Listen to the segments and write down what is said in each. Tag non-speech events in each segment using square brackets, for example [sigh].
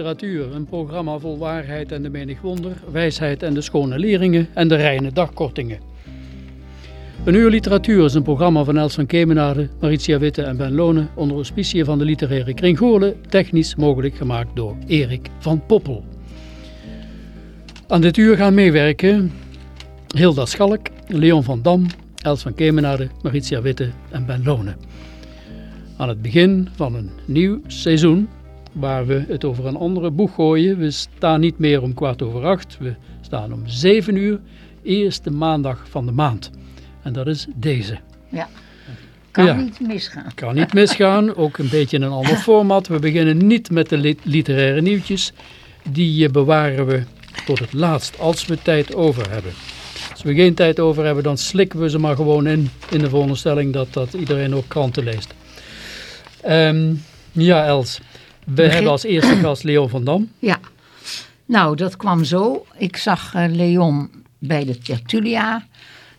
literatuur, een programma vol waarheid en de menig wonder, wijsheid en de schone leringen en de reine dagkortingen. Een uur literatuur is een programma van Els van Kemenade, Maritia Witte en Ben Lonen onder auspicie van de literaire kring technisch mogelijk gemaakt door Erik van Poppel. Aan dit uur gaan meewerken Hilda Schalk, Leon van Dam, Els van Kemenade, Maritia Witte en Ben Lonen. Aan het begin van een nieuw seizoen waar we het over een andere boeg gooien. We staan niet meer om kwart over acht, we staan om zeven uur, eerste maandag van de maand. En dat is deze. Ja. Kan Ja. niet misgaan. Kan niet misgaan, ook een beetje in een ander [laughs] format. We beginnen niet met de li- literaire nieuwtjes. Die eh, bewaren we tot het laatst, als we tijd over hebben. Als we geen tijd over hebben, dan slikken we ze maar gewoon in, in de veronderstelling dat, dat iedereen ook kranten leest. Ehm, ja, Els. We Begin- hebben als eerste gast Leon van Dam. Ja. Nou, dat kwam zo. Ik zag eh, Leon bij de Tertulia.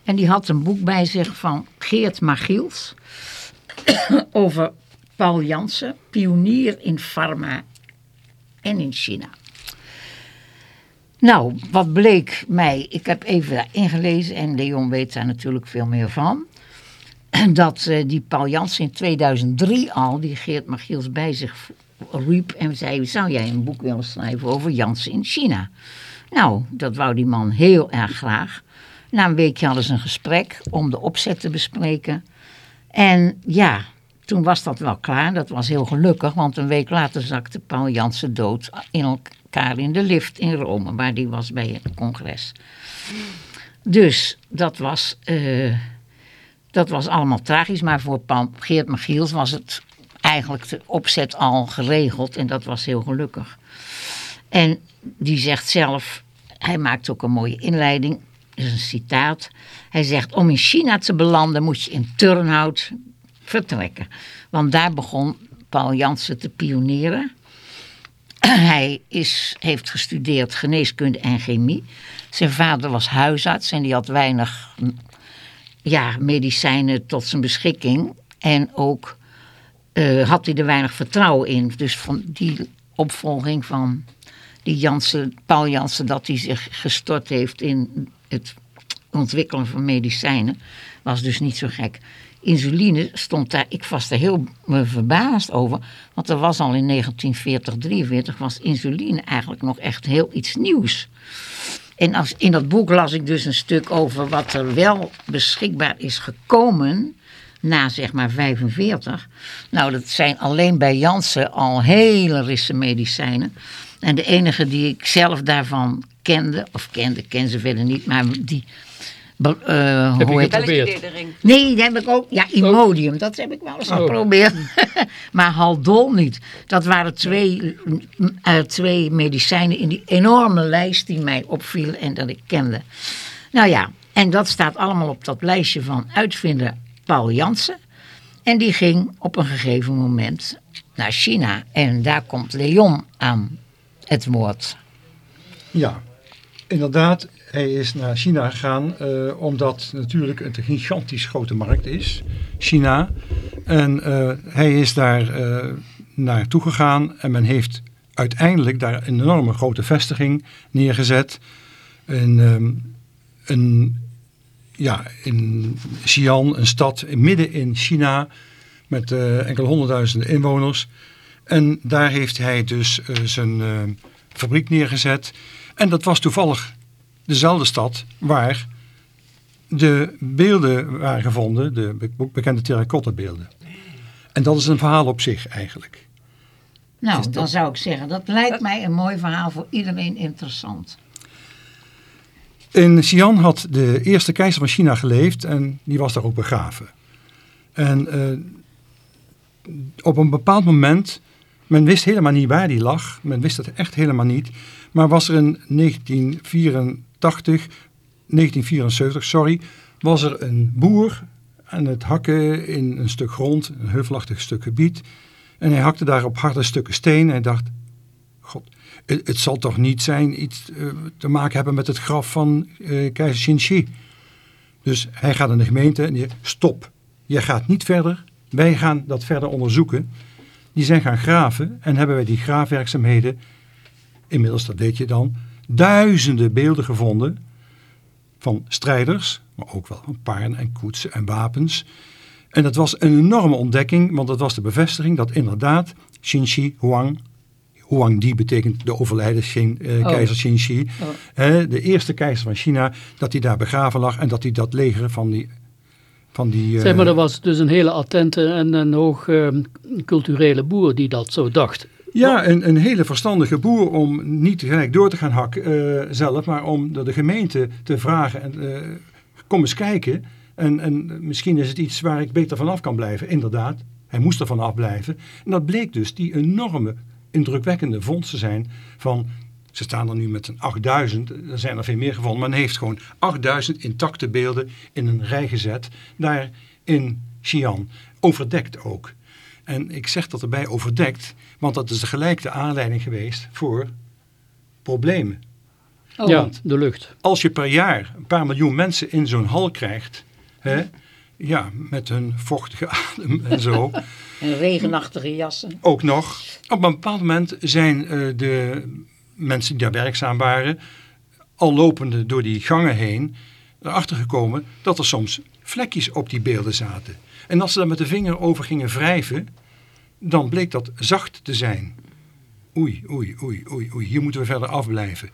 En die had een boek bij zich van Geert Magiels. [coughs] over Paul Jansen, pionier in pharma en in China. Nou, wat bleek mij, ik heb even ingelezen en Leon weet daar natuurlijk veel meer van. [coughs] Dat eh, die Paul Jansen in 2003 al, die Geert Magiels bij zich riep en zei, zou jij een boek willen schrijven over Jansen in China? Nou, dat wou die man heel erg graag. Na een weekje hadden ze een gesprek om de opzet te bespreken. En ja, toen was dat wel klaar. Dat was heel gelukkig, want een week later zakte Paul Jansen dood in elkaar in de lift in Rome, waar die was bij het congres. Dus dat was, eh, dat was allemaal tragisch, maar voor Paul, Geert Magiels was het eigenlijk de opzet al geregeld en dat was heel gelukkig. En die zegt zelf, hij maakt ook een mooie inleiding, is een citaat. Hij zegt, om in China te belanden moet je in Turnhout vertrekken. Want daar begon Paul Jansen te pionieren. Hij is, heeft gestudeerd geneeskunde en chemie. Zijn vader was huisarts en die had weinig ja, medicijnen tot zijn beschikking. En ook eh, had hij er weinig vertrouwen in. Dus van die opvolging van die Jansen, Paul Jansen, dat hij zich gestort heeft in het ontwikkelen van medicijnen, was dus niet zo gek. Insuline stond daar, ik was er heel verbaasd over, want er was al in 1940, 43 was insuline eigenlijk nog echt heel iets nieuws. En als, in dat boek las ik dus een stuk over wat er wel beschikbaar is gekomen na zeg maar 45. Nou, dat zijn alleen bij Janssen al hele risse medicijnen. En de enige die ik zelf daarvan kende, of kende, ken ze verder niet, maar die... eh, Heb je hoe heet geprobeerd? Nee, die heb ik ook. Ja, Imodium, dat heb ik wel eens Oh. geprobeerd. [laughs] maar Haldol niet. Dat waren twee, eh, twee medicijnen in die enorme lijst die mij opviel en dat ik kende. Nou ja, en dat staat allemaal op dat lijstje van uitvinder Paul Jansen. En die ging op een gegeven moment naar China. En daar komt Leon aan het woord. Ja, inderdaad. Hij is naar China gegaan eh, omdat natuurlijk een gigantisch grote markt is, China. En eh, hij is daar eh, naartoe gegaan en men heeft uiteindelijk daar een enorme grote vestiging neergezet. Een, ehm, een ja, in Xi'an, een stad midden in China met uh, enkele honderdduizenden inwoners. En daar heeft hij dus uh, zijn uh, fabriek neergezet. En dat was toevallig dezelfde stad waar de beelden waren gevonden, de bekende terracotta beelden. En dat is een verhaal op zich eigenlijk. Nou, dan zou ik zeggen, dat lijkt mij een mooi verhaal voor iedereen interessant. In Xi'an had de eerste keizer van China geleefd en die was daar ook begraven. En uh, op een bepaald moment, men wist helemaal niet waar die lag, men wist het echt helemaal niet, maar was er in 1984, 1974, sorry, was er een boer aan het hakken in een stuk grond, een heuvelachtig stuk gebied. En hij hakte daar op harde stukken steen en hij dacht, god, het, zal toch niet zijn iets uh, te maken hebben met het graf van uh, keizer Xinxi. Dus hij gaat naar de gemeente en die stop, je gaat niet verder, wij gaan dat verder onderzoeken. Die zijn gaan graven en hebben wij die graafwerkzaamheden, inmiddels dat deed je dan, duizenden beelden gevonden van strijders, maar ook wel van paarden en koetsen en wapens. En dat was een enorme ontdekking, want dat was de bevestiging dat inderdaad Xinxi Huang, Huang Di betekent de overlijden Xin, eh, oh. keizer Xinxi, oh. eh, de eerste keizer van China, dat hij daar begraven lag en dat hij dat leger van die van die, zeg maar, er was dus een hele attente en een hoog uh, culturele boer die dat zo dacht. Ja, een, een hele verstandige boer om niet gelijk door te gaan hakken uh, zelf, maar om door de gemeente te vragen en kom eens kijken. En, en misschien is het iets waar ik beter vanaf kan blijven. Inderdaad, hij moest er vanaf blijven. En dat bleek dus die enorme, indrukwekkende vondsten zijn van ze staan er nu met een 8000, er zijn er veel meer gevonden. Maar men heeft gewoon 8000 intacte beelden in een rij gezet. Daar in Xi'an. Overdekt ook. En ik zeg dat erbij overdekt, want dat is gelijk de aanleiding geweest voor problemen. Oh. Ja, de lucht. Als je per jaar een paar miljoen mensen in zo'n hal krijgt, hè, ja, met hun vochtige [laughs] adem en zo. [laughs] en regenachtige jassen. Ook nog. Op een bepaald moment zijn uh, de mensen die daar werkzaam waren, al lopende door die gangen heen, erachter gekomen dat er soms vlekjes op die beelden zaten. En als ze daar met de vinger over gingen wrijven, dan bleek dat zacht te zijn. Oei, oei, oei, oei, oei, hier moeten we verder afblijven.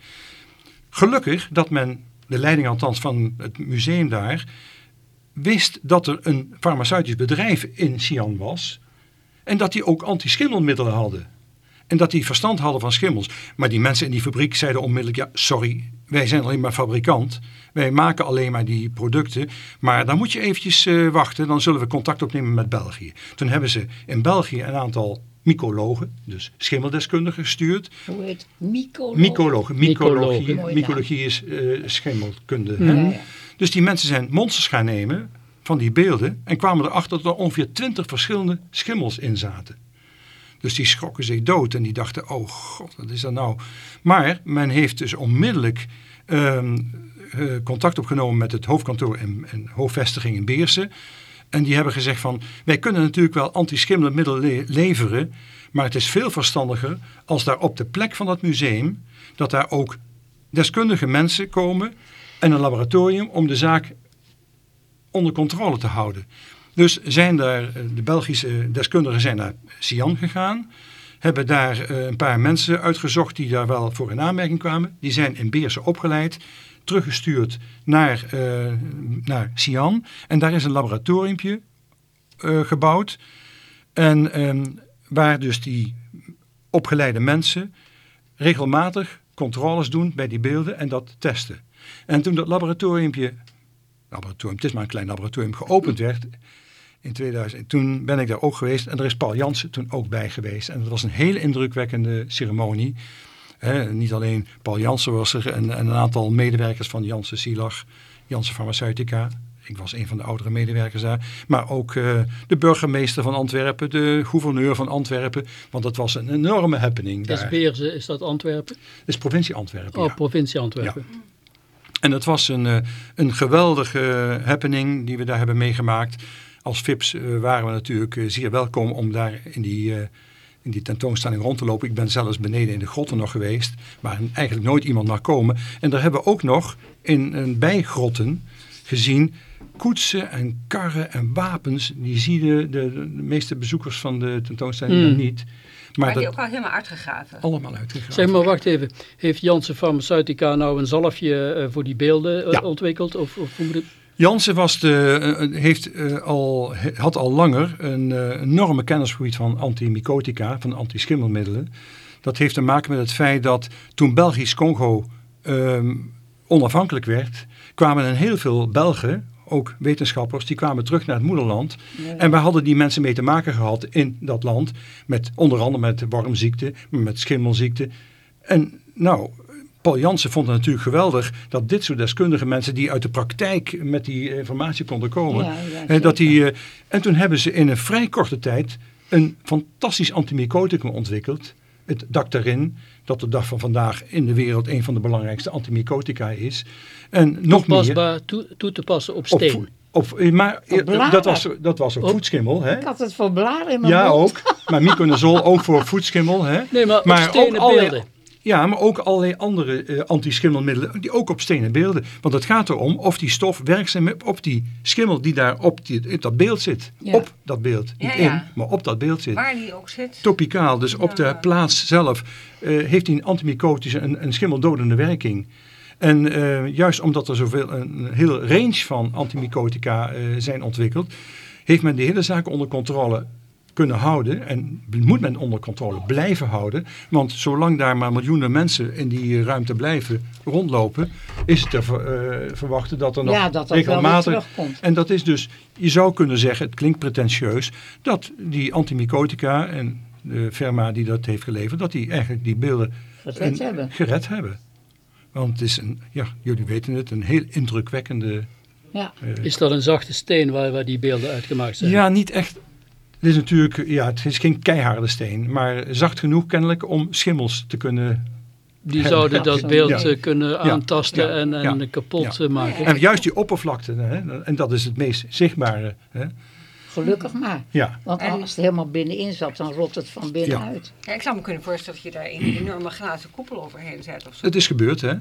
Gelukkig dat men, de leiding althans van het museum daar, wist dat er een farmaceutisch bedrijf in Xi'an was en dat die ook antischimmelmiddelen hadden. En dat die verstand hadden van schimmels. Maar die mensen in die fabriek zeiden onmiddellijk, ja sorry, wij zijn alleen maar fabrikant. Wij maken alleen maar die producten. Maar dan moet je eventjes uh, wachten, dan zullen we contact opnemen met België. Toen hebben ze in België een aantal mycologen, dus schimmeldeskundigen gestuurd. Hoe heet mycologen? Mycologen. Mycologie, mycologie is uh, schimmelkunde. Mm -hmm. ja, dus die mensen zijn monsters gaan nemen van die beelden en kwamen erachter dat er ongeveer twintig verschillende schimmels in zaten. Dus die schrokken zich dood en die dachten, oh god, wat is dat nou? Maar men heeft dus onmiddellijk um, uh, contact opgenomen met het hoofdkantoor en, en, hoofdvestiging in Beersen. En die hebben gezegd van, wij kunnen natuurlijk wel antischimmelmiddelen le leveren, maar het is veel verstandiger als daar op de plek van dat museum, dat daar ook deskundige mensen komen en een laboratorium om de zaak onder controle te houden. Dus zijn daar, eh, de Belgische deskundigen zijn naar Sian gegaan. Hebben daar eh, een paar mensen uitgezocht die daar wel voor in aanmerking kwamen. Die zijn in Beersen opgeleid, teruggestuurd naar, uh, naar Sian. En daar is een laboratoriumpje gebouwd. En um, waar dus die opgeleide mensen regelmatig controles doen bij die beelden en dat testen. En toen dat laboratoriumpje, laboratorium, het is maar een klein laboratorium, geopend werd in 2000. Toen ben ik daar ook geweest en er is Paul Jansen toen ook bij geweest. En dat was een hele indrukwekkende ceremonie. niet alleen Paul Jansen was er en, en, een aantal medewerkers van Jansen Silag, Jansen Pharmaceutica. Ik was een van de oudere medewerkers daar. Maar ook uh, de burgemeester van Antwerpen, de gouverneur van Antwerpen. Want dat was een enorme happening daar. Is Beerze, is dat Antwerpen? Dat is provincie Antwerpen, Oh, provincie Antwerpen. Ja. En dat was een, uh, een geweldige happening die we daar hebben meegemaakt als VIPS uh, waren we natuurlijk zeer welkom om daar in die, in die tentoonstelling rond te lopen. Ik ben zelfs beneden in de grotten nog geweest, waar eigenlijk nooit iemand mag komen. En daar hebben we ook nog in een bijgrotten gezien. Koetsen en karren en wapens, die zien de, de, de meeste bezoekers van de tentoonstelling Mm. dan niet. Maar Maar die ook al helemaal uitgegraven. allemaal uitgegraven. Zeg maar, wacht even. Heeft Janssen Pharmaceutica nou een zalfje eh, voor die beelden eh, Ja. ontwikkeld? Of, of hoe moet het? Jansen was de, eh, heeft, eh, al, had al langer een eh, enorme kennisgebied van antimicotica, van antischimmelmiddelen. Dat heeft te maken met het feit dat toen Belgisch Congo ehm, onafhankelijk werd, kwamen er heel veel Belgen, ook wetenschappers, die kwamen terug naar het moederland. En we hadden die mensen mee te maken gehad in dat land, met onder andere met wormziekte, met schimmelziekte. En nou, Paul Jansen vond het natuurlijk geweldig dat dit soort deskundige mensen die uit de praktijk met die informatie konden komen. Ja, ja, dat die, eh, en toen hebben ze in een vrij korte tijd een fantastisch antimicoticum ontwikkeld. Het Dactarin, dat de dag van vandaag in de wereld een van de belangrijkste antimicotica is. En nog meer. Toepasbaar, toe, toe te passen op steen. op, eh, maar eh, dat was, dat was ook Op- voetschimmel. Hè? Ik had het voor blaren in mijn Ja, mond. ook. Maar miconazol ook voor voetschimmel. Hè? Nee, maar, Maar op ook stenen allerlei- beelden. Ja, maar ook allerlei andere eh antischimmelmiddelen die ook op stenen beelden. Want het gaat erom of die stof werkzaam is op die schimmel die daar op die, dat beeld zit. Ja. Op dat beeld. Niet Ja, ja. in, maar op dat beeld zit. Waar die ook zit. Topicaal, dus op de plaats zelf, eh, heeft die een antimicotische, een, een schimmeldodende werking. En eh, juist omdat er zoveel, een, hele range van antimicotica eh, zijn ontwikkeld, heeft men die hele zaak onder controle kunnen houden. En moet men onder controle blijven houden. Want zolang daar maar miljoenen mensen in die ruimte blijven rondlopen, is het te ver- eh, verwachten dat er nog Ja, dat dat regelmatig... terugkomt. En dat is dus, je zou kunnen zeggen, het klinkt pretentieus, dat die antimicotica en de firma die dat heeft geleverd, dat die eigenlijk die beelden Gered hebben. gered hebben. Want het is een, ja, jullie weten het, een heel indrukwekkende... Ja. eh, Is dat een zachte steen waar, waar die beelden uitgemaakt zijn? ja, niet echt. Het is natuurlijk, ja, het is geen keiharde steen, maar zacht genoeg kennelijk om schimmels te kunnen. Die zouden dat beeld Ja. eh, kunnen aantasten Ja. en, en Ja. kapot Ja. eh, maken. En juist die oppervlakte, hè, en dat is het meest zichtbare. Hè, Gelukkig maar. ja. Want En- als het helemaal binnenin zat, dan rot het van binnenuit. Ja, ik zou me kunnen voorstellen dat je daar een enorme glazen koepel overheen zet of zo. Het is gebeurd, hè?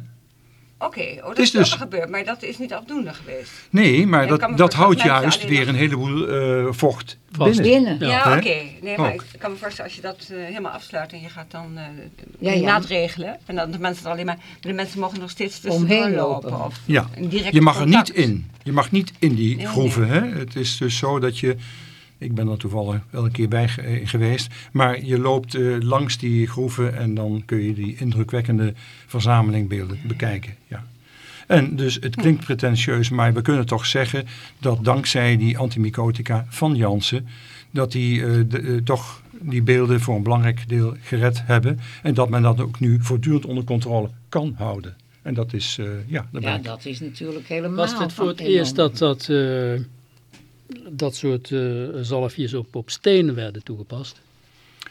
Oké, oh, dat is is dus... gebeurd, maar dat is niet afdoende geweest. Nee, maar dat, dat houdt juist weer nog- een heleboel eh, vocht Vast. binnen. Binnen. Ja. Oké. Nee, maar Ook. ik kan me voorstellen als je dat eh, helemaal afsluit en je gaat dan eh Ja, ja, ja. maatregelen. En dan de mensen er alleen maar, de mensen mogen nog steeds Omheen tussendoor lopen. lopen. Of Ja, je mag er niet in. Je mag niet in die Nee, groeven. Hè? Het is dus zo dat je, ik ben er toevallig wel een keer bij eh, geweest, maar je loopt eh, langs die groeven en dan kun je die indrukwekkende verzameling beelden bekijken. Ja. En dus het klinkt pretentieus, maar we kunnen toch zeggen dat dankzij die antimicotica van Jansen, dat die eh, de, toch die beelden voor een belangrijk deel gered hebben. En dat men dat ook nu voortdurend onder controle kan houden. En dat is, eh, ja, Ja, dat is natuurlijk helemaal Was dit voor het eerst dat dat, eh, dat soort eh, zalfjes op, op stenen werden toegepast?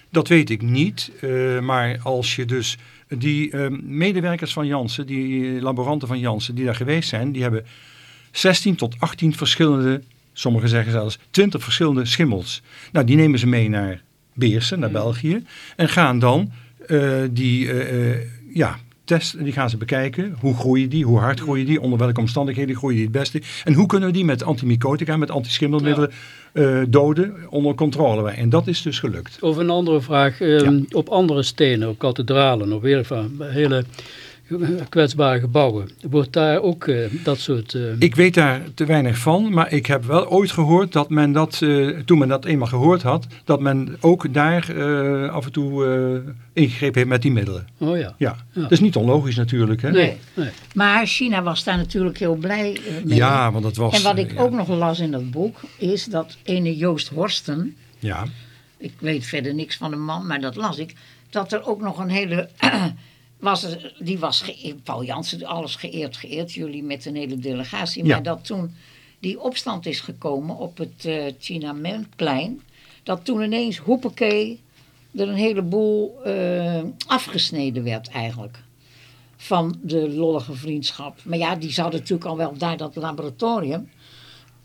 Dat weet ik niet, eh, maar als je dus die eh, medewerkers van Jansen, die laboranten van Jansen die daar geweest zijn, die hebben 16 tot 18 verschillende, sommigen zeggen zelfs 20 verschillende schimmels. Nou, die nemen ze mee naar Beersen, naar België, en gaan dan die, ja, testen, die gaan ze bekijken. Hoe groeien die, hoe hard groeien die, onder welke omstandigheden groeien die het beste. En hoe kunnen we die met antimicotica, met antischimmelmiddelen eh, doden, onder controle brengen. En dat is dus gelukt. Of een andere vraag, ehm, op andere stenen, op kathedralen of weer van hele [laughs] kwetsbare gebouwen, wordt daar ook eh, dat soort... eh, Ik weet daar te weinig van, maar ik heb wel ooit gehoord dat men dat, eh, toen men dat eenmaal gehoord had, dat men ook daar eh, af en toe eh, ingegrepen heeft met die middelen. oh ja. Ja, Ja. dat is niet onlogisch natuurlijk. Hè? Nee, nee. Maar China was daar natuurlijk heel blij mee. Ja, want dat was... en wat ik ja. ook nog las in dat boek, is dat ene Joost Horsten, Ja, ik weet verder niks van de man, maar dat las ik, dat er ook nog een hele, was die was, Paul Jansen, alles geëerd, geëerd, jullie met een hele delegatie, Ja. maar dat toen die opstand is gekomen op het Tiananmenplein, dat toen ineens, hoepakee, er een heleboel eh, afgesneden werd eigenlijk. Van de lollige vriendschap. Maar ja, die hadden natuurlijk al wel daar dat laboratorium.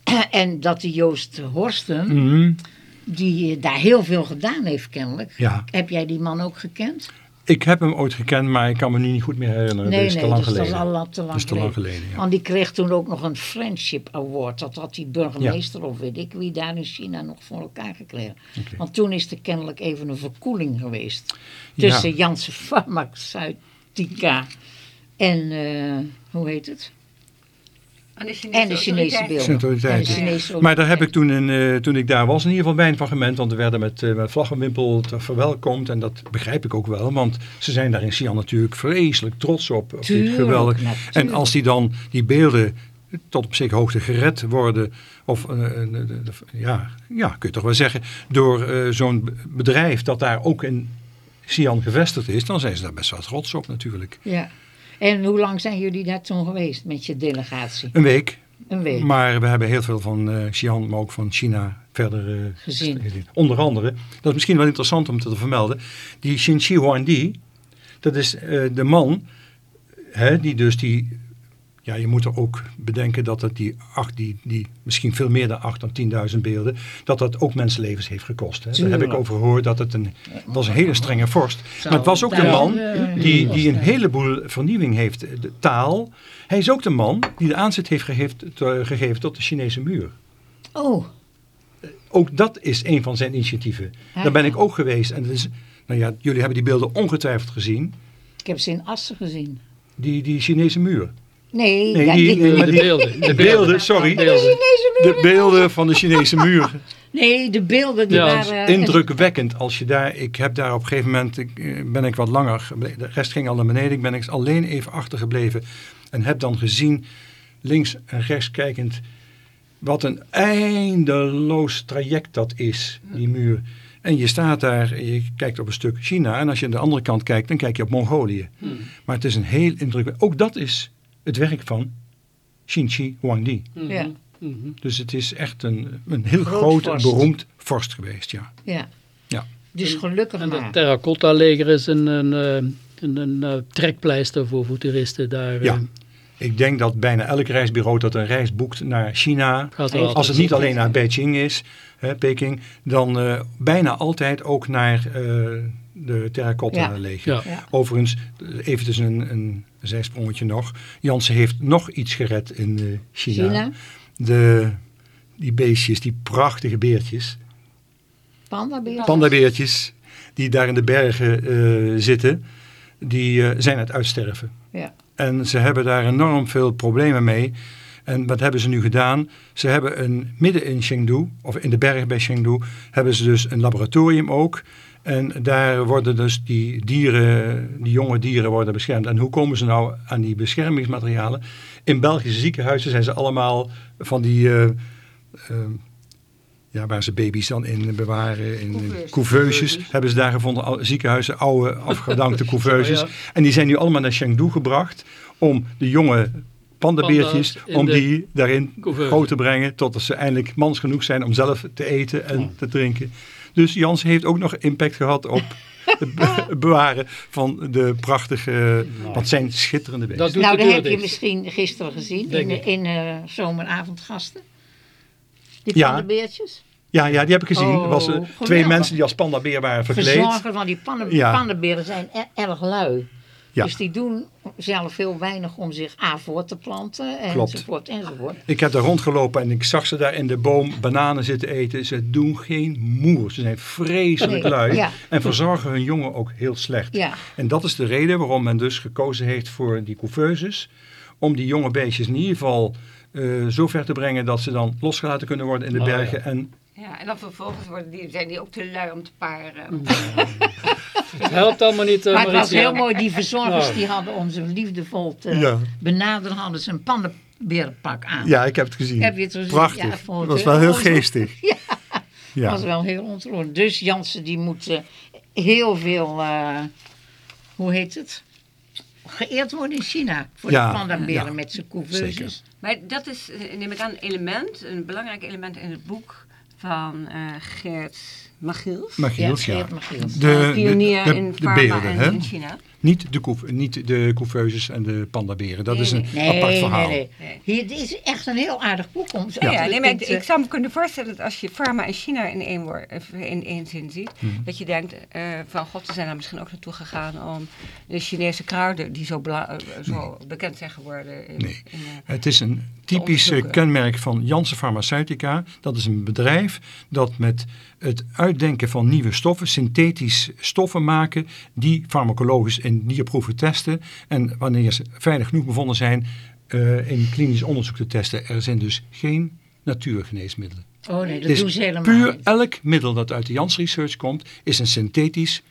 [clears throat] En dat die Joost Horsten, Mhm. die daar heel veel gedaan heeft kennelijk. ja. Heb jij die man ook gekend? Ik heb hem ooit gekend, maar ik kan me nu niet goed meer herinneren. Nee, dat is nee, te lang dus is geleden. al lang te lang Dat is te lang geleden. geleden, ja. Want die kreeg toen ook nog een Friendship Award. Dat had die burgemeester of weet ik wie daar in China nog voor elkaar gekregen. Want toen is er kennelijk even een verkoeling geweest. Ja. Tussen Janssen Pharmaceutica en, eh, hoe heet het? En de Chinese, En de Chinese autoriteiten. beelden. Maar daar heb ik toen, in, eh, toen ik daar was, in ieder geval bij een fragment. Want we werden met, eh met vlag en wimpel te- verwelkomd. En dat begrijp ik ook wel. Want ze zijn daar in Xi'an natuurlijk vreselijk trots op. op dit geweldig. natuurlijk. En als die dan die beelden tot op zekere hoogte gered worden. Of eh, ja, ja, kun je toch wel zeggen. Door eh, zo'n bedrijf dat daar ook in Xi'an gevestigd is. Dan zijn ze daar best wel trots op natuurlijk. Ja. En hoe lang zijn jullie daar toen geweest met je delegatie? Een week. Een week. Maar we hebben heel veel van eh Xi'an, maar ook van China verder eh, Gezien. Onder andere, dat is misschien wel interessant om te vermelden, die Xin Shi Huangdi, dat is eh, de man, hè, die dus die, ja je moet er ook bedenken dat het die, acht, die, die misschien veel meer dan 8 dan 10.000 beelden, dat dat ook mensenlevens heeft gekost. Hè. Daar heb ik over gehoord dat het een, het was een hele strenge vorst. Maar het was ook de man Ja. die, die een heleboel vernieuwing heeft. De taal. Hij is ook de man die de aanzet heeft gegeven, tot de Chinese muur. Oh, Ook dat is een van zijn initiatieven. Daar ben ik ook geweest. En is, nou ja, jullie hebben die beelden ongetwijfeld gezien. ik heb ze in Assen gezien. Die, die Chinese muur. Nee, Nee, ja, die- die- nee, maar de beelden. De beelden, sorry. Beelden. De beelden van de Chinese [laughs] muur. nee, de beelden die Ja, waren... Indrukwekkend als je daar, ik heb daar op een gegeven moment, ik, eh, ben ik wat langer, de rest ging al naar beneden, ik ben ik alleen even achtergebleven en heb dan gezien, links en rechts kijkend, wat een eindeloos traject dat is, die muur. En je staat daar, en je kijkt op een stuk China en als je aan de andere kant kijkt, dan kijk je op Mongolië. Maar het is een heel indrukwekkend, ook dat is het werk van Xinchi Huangdi. Ja, Mhm. Dus het is echt een, een heel Groot groot, en vorst. beroemd vorst geweest, ja. ja. Ja. Dus gelukkig En maar. het terracotta-leger is een, een, eh, een, een eh, trekpleister voor, toeristen daar. eh, Ja. Ik denk dat bijna elk reisbureau dat een reis boekt naar China, Als het niet alleen naar Beijing is, hè, Peking, dan eh, bijna altijd ook naar eh, de terracotta Ja. leger. Ja. Ja. Overigens, eventjes een, een zijsprongetje nog. Jansen heeft nog iets gered in eh, China. China, De, die beestjes, die prachtige beertjes, pandabeer. pandabeertjes, die daar in de bergen eh, zitten, die eh, zijn aan het uitsterven. Ja. En ze hebben daar enorm veel problemen mee. En wat hebben ze nu gedaan? Ze hebben een, midden in Chengdu, of in de berg bij Chengdu, hebben ze dus een laboratorium ook. En daar worden dus die dieren, die jonge dieren worden beschermd. En hoe komen ze nou aan die beschermingsmaterialen? In Belgische ziekenhuizen zijn ze allemaal van die, eh, eh, ja, waar ze baby's dan in bewaren, in Couveuses. couveuses, hebben ze daar gevonden, al- ziekenhuizen, oude afgedankte [laughs] couveuses. Ja. En die zijn nu allemaal naar Chengdu gebracht om de jonge pandabeertjes, om die daarin groot te brengen totdat ze eindelijk mans genoeg zijn om zelf te eten en te drinken. Dus Jans heeft ook nog impact gehad op het be- [laughs] bewaren van de prachtige, wat het zijn schitterende Dat beesten. doet Nou, dat deur heb je misschien gisteren gezien Denk in, in eh, zomeravondgasten. Die Ja. pandabeertjes. Ja, ja, die heb ik gezien. Oh, er was eh, twee mensen die als pandabeer waren verkleed. Verzorger van die Ja. pandaberen zijn e- erg lui. Ja. Dus die doen zelf heel weinig om zich A voor te planten enzovoort enzovoort. Ik heb daar rondgelopen en ik zag ze daar in de boom bananen zitten eten. Ze doen geen moer. Ze zijn vreselijk Nee, lui ja. en verzorgen hun jongen ook heel slecht. Ja. En dat is de reden waarom men dus gekozen heeft voor die couveuses. Om die jonge beestjes in ieder geval eh zo ver te brengen dat ze dan losgelaten kunnen worden in de Oh, ja. bergen. En Ja, en dan vervolgens worden die, zijn die ook te lui om te paren. Het helpt allemaal niet, eh, Maar het was heel mooi, die verzorgers Nou. die hadden om ze liefdevol te Ja. benaderen, hadden ze een pandaberenpak aan. ja, ik heb het gezien. Heb je het gezien? Prachtig. Ja, dat het was wel heel geestig. [laughs] Ja. Ja. Dat was wel heel ontroerend. Dus Jansen die moet eh, heel veel, eh, hoe heet het? Geëerd worden in China. Voor Ja, de pandaberen ja. met zijn couveuses. Zeker. Maar dat is, neem ik aan, een element, een belangrijk element in het boek van eh, Geert Magiels. Magiels, ja. Magiels. De, pionier de, de, in de pharma beelden, en hè? in China. Niet de, koef, niet de couffeuses en de pandaberen. Dat Nee, is een nee. Apart verhaal. nee, nee. Hier, dit is echt een heel aardig boek om zo Ja, ja te- nee, maar ik, zou me kunnen voorstellen dat als je pharma en China in één, woord, in één zin ziet, Hmm. dat je denkt eh, van god, ze zijn er misschien ook naartoe gegaan om de Chinese kruiden die zo, eh, zo bekend zijn geworden. In, Nee. in, eh, Het is een typisch onderzoeken. kenmerk van Janssen Pharmaceutica. Dat is een bedrijf dat met het uitdenken van nieuwe stoffen, synthetisch stoffen maken, die farmacologisch in dierproeven testen. En wanneer ze veilig genoeg bevonden zijn, eh, in klinisch onderzoek te testen. Er zijn dus geen natuurgeneesmiddelen. Oh nee, dat doen ze helemaal puur niet. elk middel dat uit de Jans Research komt, is een synthetisch,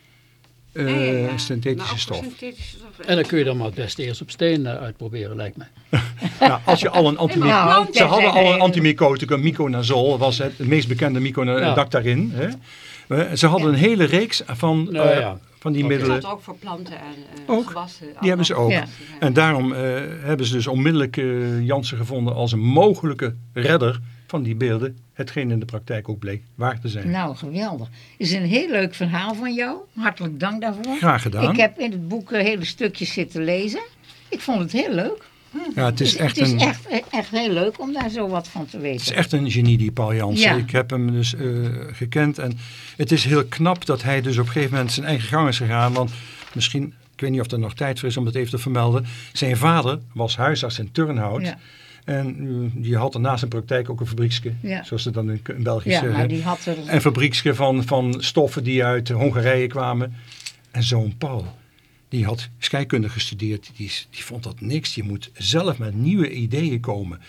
eh, ja, ja, ja. Maar synthetische stof. synthetische. En dan kun je dan maar het beste eerst op steen eh, uitproberen, lijkt me. [laughs] Nou, als je al een Nou, Ze hadden al een nee. antimicoticum, Miconazol was het, het meest bekende Miconazol, Ja. Hè? Ze hadden een hele reeks van, Nou eh, ja. van die. Dat middelen. geldt ook voor planten en eh, Ook. gewassen. Die hebben ze ook. Ja. En daarom eh, hebben ze dus onmiddellijk eh, Janssen gevonden als een mogelijke redder van die beelden. Hetgeen in de praktijk ook bleek waar te zijn. Nou, geweldig. is een heel leuk verhaal van jou. Hartelijk dank daarvoor. Graag gedaan. Ik heb in het boek eh, hele stukjes zitten lezen. Ik vond het heel leuk. ja, het is echt het is een... echt, echt heel leuk om daar zo wat van te Het weten. is echt een genie, die Paul Jansen. Ja. Ik heb hem dus eh, gekend. En het is heel knap dat hij dus op een gegeven moment zijn eigen gang is gegaan. Want misschien, ik weet niet of er nog tijd voor is om dat even te vermelden. Zijn vader was huisarts in Turnhout. Ja. En eh, die had er naast zijn praktijk ook een fabriekske. Ja. Zoals ze dan in, in België Ja, zeggen. die had er... Een fabriekske van, van stoffen die uit Hongarije kwamen. En zo'n Paul, die had scheikunde gestudeerd. Die, die vond dat niks. Je moet zelf met nieuwe ideeën komen.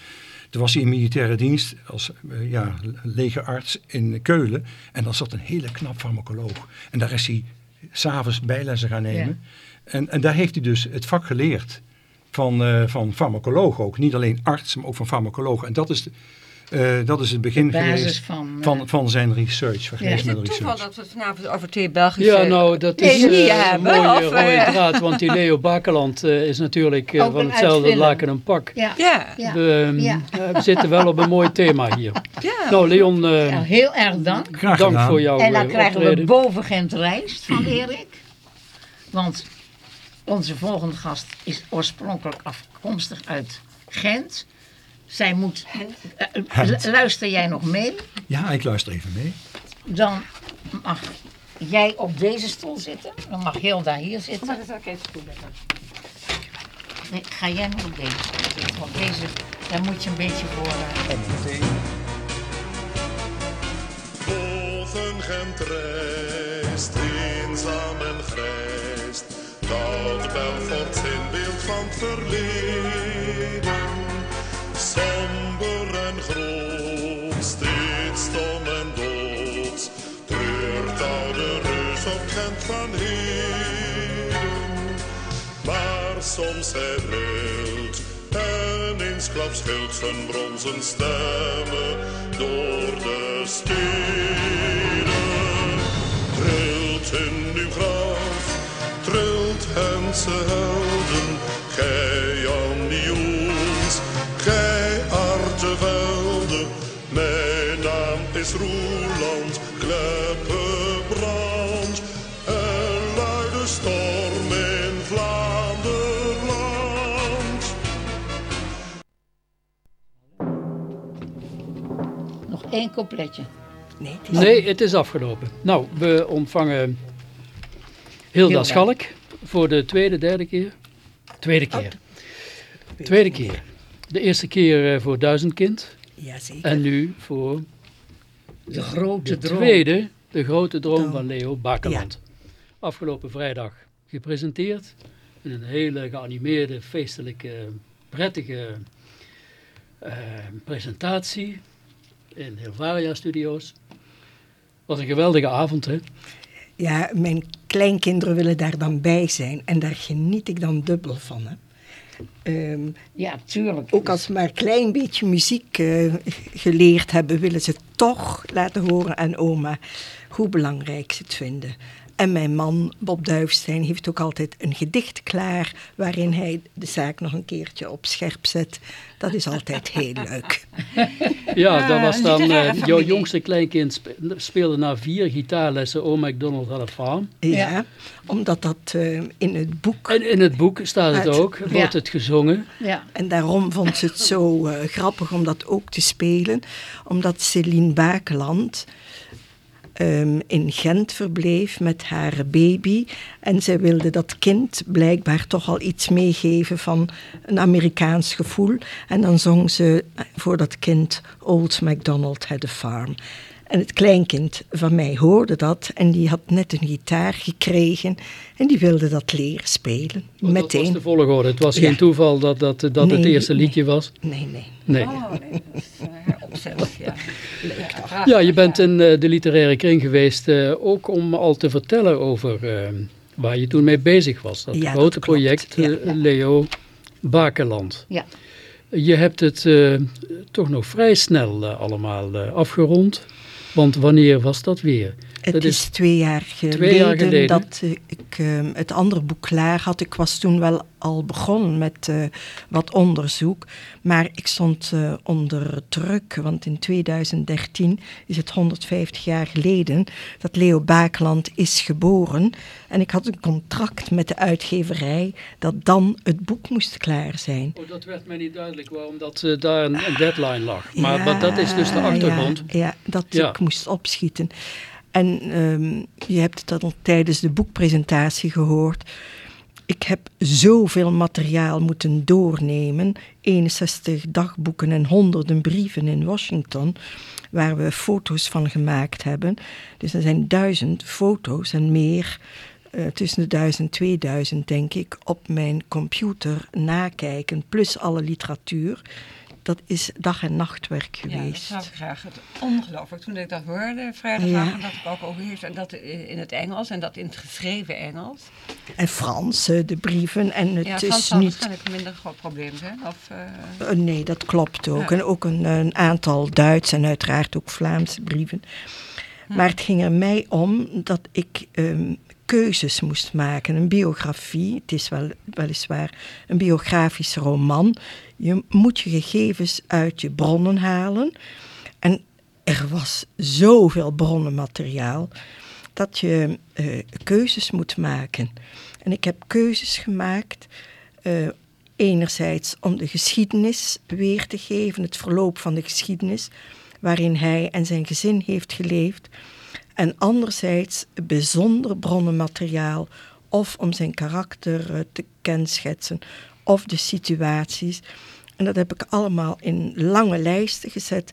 Toen was hij in militaire dienst als eh, ja, legerarts in Keulen. En dan zat een hele knap farmacoloog. En daar is hij s'avonds bijlessen gaan nemen. En, en daar heeft hij dus het vak geleerd van, eh van farmacoloog ook. Niet alleen arts, maar ook van farmacoloog. En dat is, de- eh, dat is het begin geweest van, eh, van, van zijn research, van Ja. Is het toeval dat we het vanavond over twee Belgische... Ja, nou, dat is een hebben, mooie of, rode eh, draad, want die Leo Bakeland eh, is natuurlijk van hetzelfde laken en pak. Ja, Ja, ja. We, ehm, Ja. eh, we zitten wel op een mooi thema hier. ja. Nou, Leon, eh, Ja, heel erg dank. Graag dank gedaan. voor jouw En dan krijgen we boven Gent rijst van Erik. Want onze volgende gast is oorspronkelijk afkomstig uit Gent. Zij moet... eh, eh, Gent. luister jij nog mee? Ja, ik luister even mee. Dan mag jij op deze stoel zitten. Dan mag Hilda hier zitten. Maar dat is ook even goed. Nee, ga jij maar op deze stoel zitten. Want deze, daar moet je een beetje voor... eh, Boven Gent rijst, eenzaam en grijst, dat Belfort zinbeeld van het verleden. Somber en groot, steeds stom en dood, treurt oude reus op Gent van heden. Maar soms hij rilt en eensklaps schilt zijn bronzen stemmen door de steden. Trilt in uw graf, Hense helden, gij Janioens, gij Artevelde. Mijn naam is Roerland, Kleppenbrand, en luide storm in Vlaanderland. nog één coupletje. Nee, het is Nee, het is afgelopen. Nou, we ontvangen Hilda Hilda. Schalk voor de tweede, derde keer. Tweede keer. Tweede keer. De eerste keer eh, voor Duizendkind Jazeker. en nu voor De grote de droom. tweede, de grote droom Droom. van Leo Bakeland. Afgelopen vrijdag gepresenteerd in een hele geanimeerde, feestelijke, prettige eh, presentatie in Hilvaria Studios. was een geweldige avond, hè? Ja, mijn kleinkinderen willen daar dan bij zijn en daar geniet ik dan dubbel van. Hè. Ehm, Ja, tuurlijk. ook als ze maar een klein beetje muziek eh, geleerd hebben, willen ze toch laten horen aan oma hoe belangrijk ze het vinden. En mijn man, Bob Duifstein, heeft ook altijd een gedicht klaar waarin hij de zaak nog een keertje op scherp zet. Dat is altijd heel leuk. [laughs] Ja, dat was een dan, eh, jouw jongste kleinkind spe- speelde na vier gitaarlessen O McDonald had a farm. Ja, omdat dat eh, in het boek... En in het boek staat het Uit- ook, wordt Ja. het gezongen. Ja. En daarom vond ze het zo eh, grappig om dat ook te spelen. Omdat Celine Bakeland ehm, in Gent verbleef met haar baby. En zij wilde dat kind blijkbaar toch al iets meegeven van een Amerikaans gevoel. En dan zong ze voor dat kind Old MacDonald had a farm. En het kleinkind van mij hoorde dat en die had net een gitaar gekregen en die wilde dat leren spelen. Want Dat Meteen. was de volgorde. Het was Ja. geen toeval dat, dat, dat het eerste nee. liedje was. Nee, nee. Nee. Oh, nee, dat is uh, opzet. Ja. Leuk. Ja, je bent in eh, de literaire kring geweest eh, ook om al te vertellen over eh, waar je toen mee bezig was. Dat Ja, dat grote project Ja, eh, ja. Leo Bakeland. Ja. Je hebt het eh, toch nog vrij snel eh, allemaal eh, afgerond. Want wanneer was dat weer? Het Dat is, twee jaar geleden, twee jaar geleden. dat ik eh, het andere boek klaar had. Ik was toen wel al begonnen met eh, wat onderzoek, maar ik stond eh, onder druk, want in 2013 is het 150 jaar geleden dat Leo Bakeland is geboren. En ik had een contract met de uitgeverij dat dan het boek moest klaar zijn. Oh, dat werd mij niet duidelijk waarom dat eh, daar een, een deadline lag. Maar, Ja, maar dat is dus de achtergrond. Ja, ja, dat Ja. ik moest opschieten. En ehm, je hebt het al tijdens de boekpresentatie gehoord. Ik heb zoveel materiaal moeten doornemen. 61 dagboeken en honderden brieven in Washington. Waar we foto's van gemaakt hebben. Dus er zijn duizend foto's en meer. eh, tussen de 1000 en 2000 denk ik. Op mijn computer nakijken. Plus alle literatuur. Dat is dag- en nachtwerk Ja, dat geweest. zou ik graag. Het ongelooflijk. Toen ik dat hoorde vrijdagavond, Ja. dat ik ook overheerst. En dat in het Engels en dat in het geschreven Engels. En Frans, eh, de brieven. En het ja, is Frans zal niet. waarschijnlijk minder groot probleem zijn. Of, eh, Eh, nee, dat klopt ook. Ja. En ook een, een aantal Duits en uiteraard ook Vlaamse brieven. Maar het ging er mij om dat ik ehm, keuzes moest maken. Een biografie, het is wel, weliswaar een biografische roman. Je moet je gegevens uit je bronnen halen. En er was zoveel bronnenmateriaal dat je eh, keuzes moet maken. En ik heb keuzes gemaakt. eh, enerzijds om de geschiedenis weer te geven, het verloop van de geschiedenis, waarin hij en zijn gezin heeft geleefd. En anderzijds bijzonder bronnenmateriaal, of om zijn karakter eh, te kenschetsen, of de situaties. En dat heb ik allemaal in lange lijsten gezet.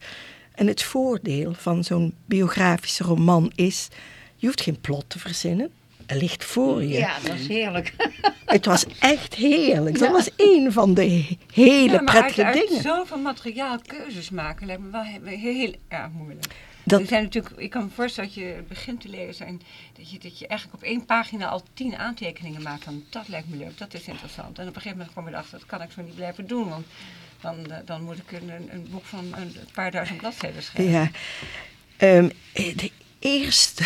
En het voordeel van zo'n biografische roman is, je hoeft geen plot te verzinnen. Er ligt voor je. Ja, dat is heerlijk. [laughs] Het was echt heerlijk. Dat was een van de he- hele ja, maar prettige uit dingen. zoveel materiaal keuzes maken lijkt me wel heel, heel erg moeilijk. Dat- Er zijn natuurlijk, ik kan me voorstellen dat je begint te lezen en dat je, dat je eigenlijk op één pagina al tien aantekeningen maakt. Van, dat lijkt me leuk, dat is interessant. En op een gegeven moment kom je erachter, dat kan ik zo niet blijven doen. Want dan, eh, dan moet ik een, een, boek van een paar duizend bladzijden schrijven. Ja. Ehm, de eerste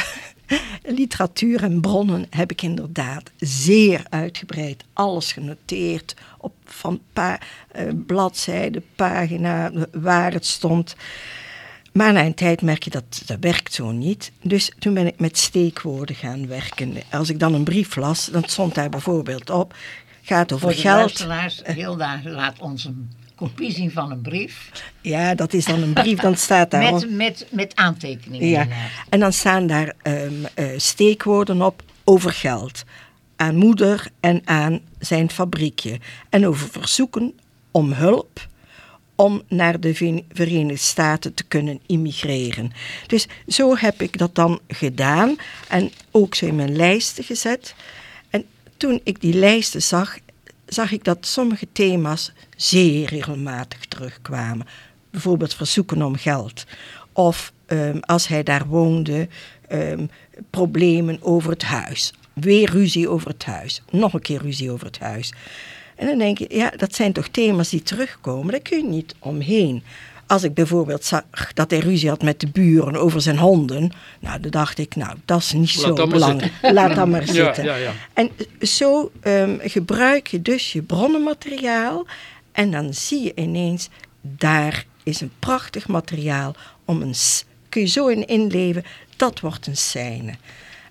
[laughs] literatuur en bronnen heb ik inderdaad zeer uitgebreid alles genoteerd op van pa, eh, bladzijde, pagina, waar het stond. Maar na een tijd merk je dat dat werkt zo niet. Dus toen ben ik met steekwoorden gaan werken. Als ik dan een brief las, dan stond daar bijvoorbeeld op, gaat over Voor de geld. [laughs] Hilda laat ons een kopie zien van een brief. Ja, dat is dan een brief, dan staat daar... Met, met, met aantekeningen. Ja, en dan staan daar eh, steekwoorden op over geld. Aan moeder en aan zijn fabriekje. En over verzoeken om hulp om naar de Verenigde Staten te kunnen immigreren. Dus zo heb ik dat dan gedaan en ook zo in mijn lijsten gezet. En toen ik die lijsten zag, zag ik dat sommige thema's zeer regelmatig terugkwamen. Bijvoorbeeld verzoeken om geld. Of ehm, als hij daar woonde, ehm, problemen over het huis. Weer ruzie over het huis. Nog een keer ruzie over het huis. En dan denk je, ja, dat zijn toch thema's die terugkomen. Daar kun je niet omheen. als ik bijvoorbeeld zag dat hij ruzie had met de buren over zijn honden, nou, dan dacht ik, nou, dat is niet Laat zo belangrijk. Laat dat maar [laughs] Ja, zitten. ja, ja. En zo ehm, gebruik je dus je bronnenmateriaal en dan zie je ineens, daar is een prachtig materiaal om een, kun je zo in inleven, dat wordt een scène.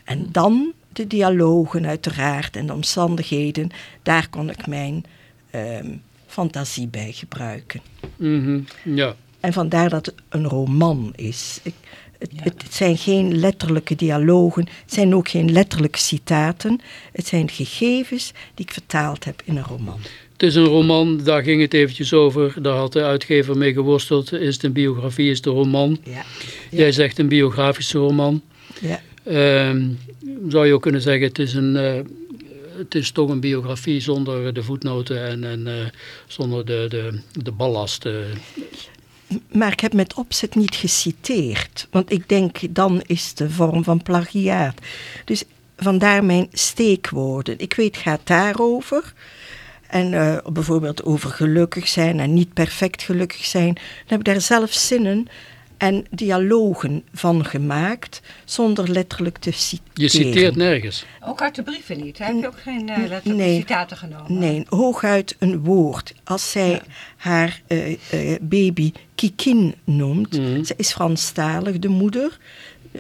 En dan de dialogen uiteraard en de omstandigheden, daar kon ik mijn ehm, fantasie bij gebruiken. Mhm, ja. En vandaar dat het een roman is. Ik, het, het zijn geen letterlijke dialogen, het zijn ook geen letterlijke citaten. Het zijn gegevens die ik vertaald heb in een roman. Het is een roman, daar ging het eventjes over. Daar had de uitgever mee geworsteld. Is het een biografie, is het een roman? Ja. Jij zegt een biografische roman. Ja. Ehm, zou je ook kunnen zeggen, het is, een, eh, het is toch een biografie zonder de voetnoten en, en eh, zonder de, de, de ballast. Maar ik heb met opzet niet geciteerd. Want ik denk, dan is een vorm van plagiaat. Dus vandaar mijn steekwoorden. Ik weet, het gaat daarover. En eh, bijvoorbeeld over gelukkig zijn en niet perfect gelukkig zijn. Dan heb ik daar zelf zinnen en dialogen van gemaakt. Zonder letterlijk te citeren. Je citeert nergens. Ook uit de brieven niet. hè? Heb je ook geen eh, letterlijke Nee. citaten genomen? Nee, hooguit een woord. Als zij haar eh, eh, baby Kikin noemt, Mhm. ze is Franstalig, de moeder.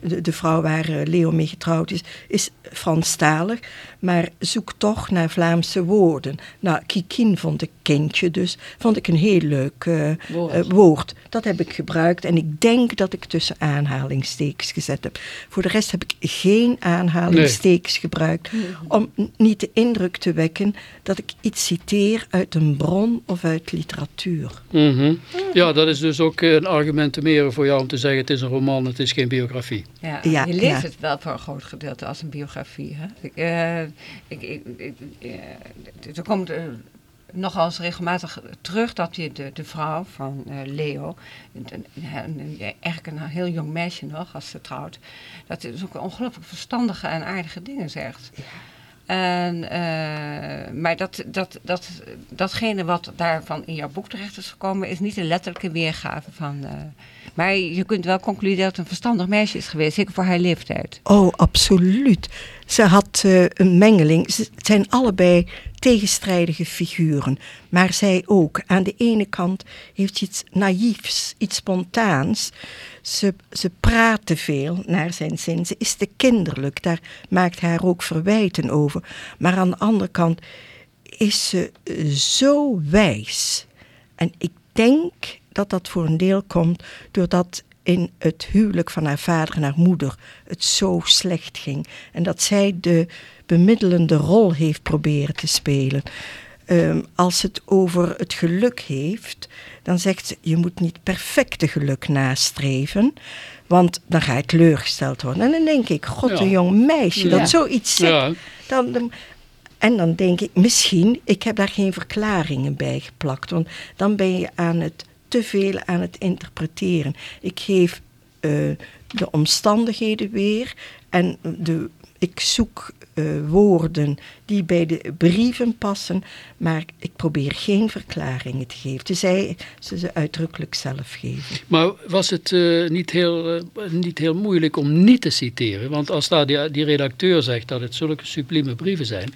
De, de vrouw waar eh, Leo mee getrouwd is, is Franstalig, maar zoek toch naar Vlaamse woorden. Nou, Kikin vond ik kindje dus, vond ik een heel leuk eh, Woord. eh, woord. Dat heb ik gebruikt en ik denk dat ik tussen aanhalingstekens gezet heb. Voor de rest heb ik geen aanhalingstekens gebruikt om niet de indruk te wekken dat ik iets citeer uit een bron of uit literatuur. Mhm. Ja, dat is dus ook een argument te meer voor jou om te zeggen het is een roman, het is geen biografie. Ja, Ja, je leest ja. het wel voor een groot gedeelte als een biografie. Hè? Ik, eh, ik, ik, ik- eh, er komt eh, nogal eens regelmatig terug dat je de, de vrouw van Leo, een, eigenlijk een heel jong meisje nog als ze trouwt, dat ze ook ongelooflijk verstandige en aardige dingen zegt. En, eh, maar dat, dat, dat, datgene wat daarvan in jouw boek terecht is gekomen, is niet een letterlijke weergave van. eh, maar je kunt wel concluderen dat het een verstandig meisje is geweest, zeker voor haar leeftijd. Oh, absoluut. Ze had eh, een mengeling. Ze, zijn allebei tegenstrijdige figuren. Maar zij ook. Aan de ene kant heeft ze iets naïefs, iets spontaans. Ze, ze praat te veel naar zijn zin. Ze is te kinderlijk. Daar maakt haar ook verwijten over. Maar aan de andere kant is ze eh, zo wijs. En ik denk dat dat voor een deel komt doordat in het huwelijk van haar vader en haar moeder het zo slecht ging. En dat zij de bemiddelende rol heeft proberen te spelen. Ehm, als het over het geluk heeft, dan zegt ze: je moet niet perfecte geluk nastreven, want dan ga je teleurgesteld worden. En dan denk ik: God, Ja. een jong meisje Ja. dat zoiets zegt. Ja. Dan, dan- en dan denk ik, misschien, ik heb daar geen verklaringen bij geplakt. Want dan ben je aan het, te veel aan het interpreteren. Ik geef eh, de omstandigheden weer en de, ik zoek eh, woorden die bij de brieven passen. Maar ik probeer geen verklaringen te geven. Tenzij ze ze uitdrukkelijk zelf geven. Maar was het eh, niet, heel, niet heel moeilijk om niet te citeren? Want als daar die, die redacteur zegt dat het zulke sublieme brieven zijn.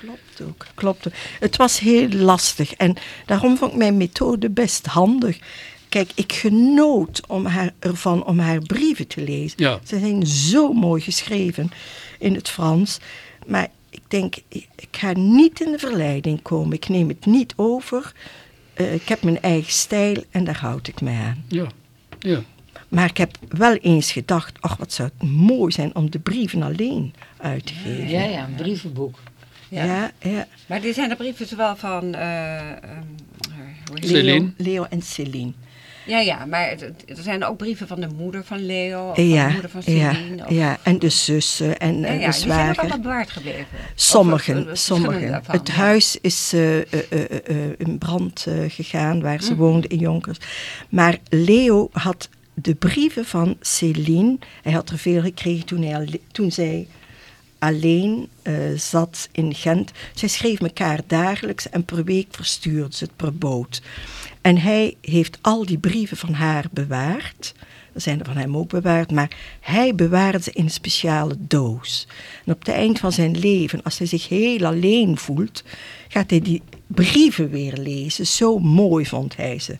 Klopt ook, klopt ook. Het was heel lastig en daarom vond ik mijn methode best handig. Kijk, ik genoot om haar, ervan om haar brieven te lezen. Ja. Ze zijn zo mooi geschreven in het Frans. Maar ik denk, ik ga niet in de verleiding komen. Ik neem het niet over. Eh, ik heb mijn eigen stijl en daar houd ik me aan. Ja, ja. Maar ik heb wel eens gedacht, ach wat zou het mooi zijn om de brieven alleen uit te geven. Ja, ja, een brievenboek. Ja. ja. ja. Maar dit zijn de brieven zowel van. eh, ehm? Celine. Leo, Leo en Celine. Ja, ja, maar er zijn ook brieven van de moeder van Leo. Of van de Ja, moeder van ja, Celine. of- ja, en de zussen en, Ja, ja, de die zijn ook zwager. allemaal bewaard gebleven. Eh, Sommigen, eh, verschillende sommigen. daarvan, Het ja. huis is eh, eh, eh, eh, in brand eh, gegaan waar ze woonde in Jonkers. Maar Leo had de brieven van Céline, hij had er veel gekregen toen, hij, toen zij alleen eh, zat in Gent. Zij schreef elkaar dagelijks en per week verstuurde ze het per boot. En hij heeft al die brieven van haar bewaard. Er zijn er van hem ook bewaard, maar hij bewaarde ze in een speciale doos. En op het eind van zijn leven, als hij zich heel alleen voelt, gaat hij die brieven weer lezen. Zo mooi vond hij ze.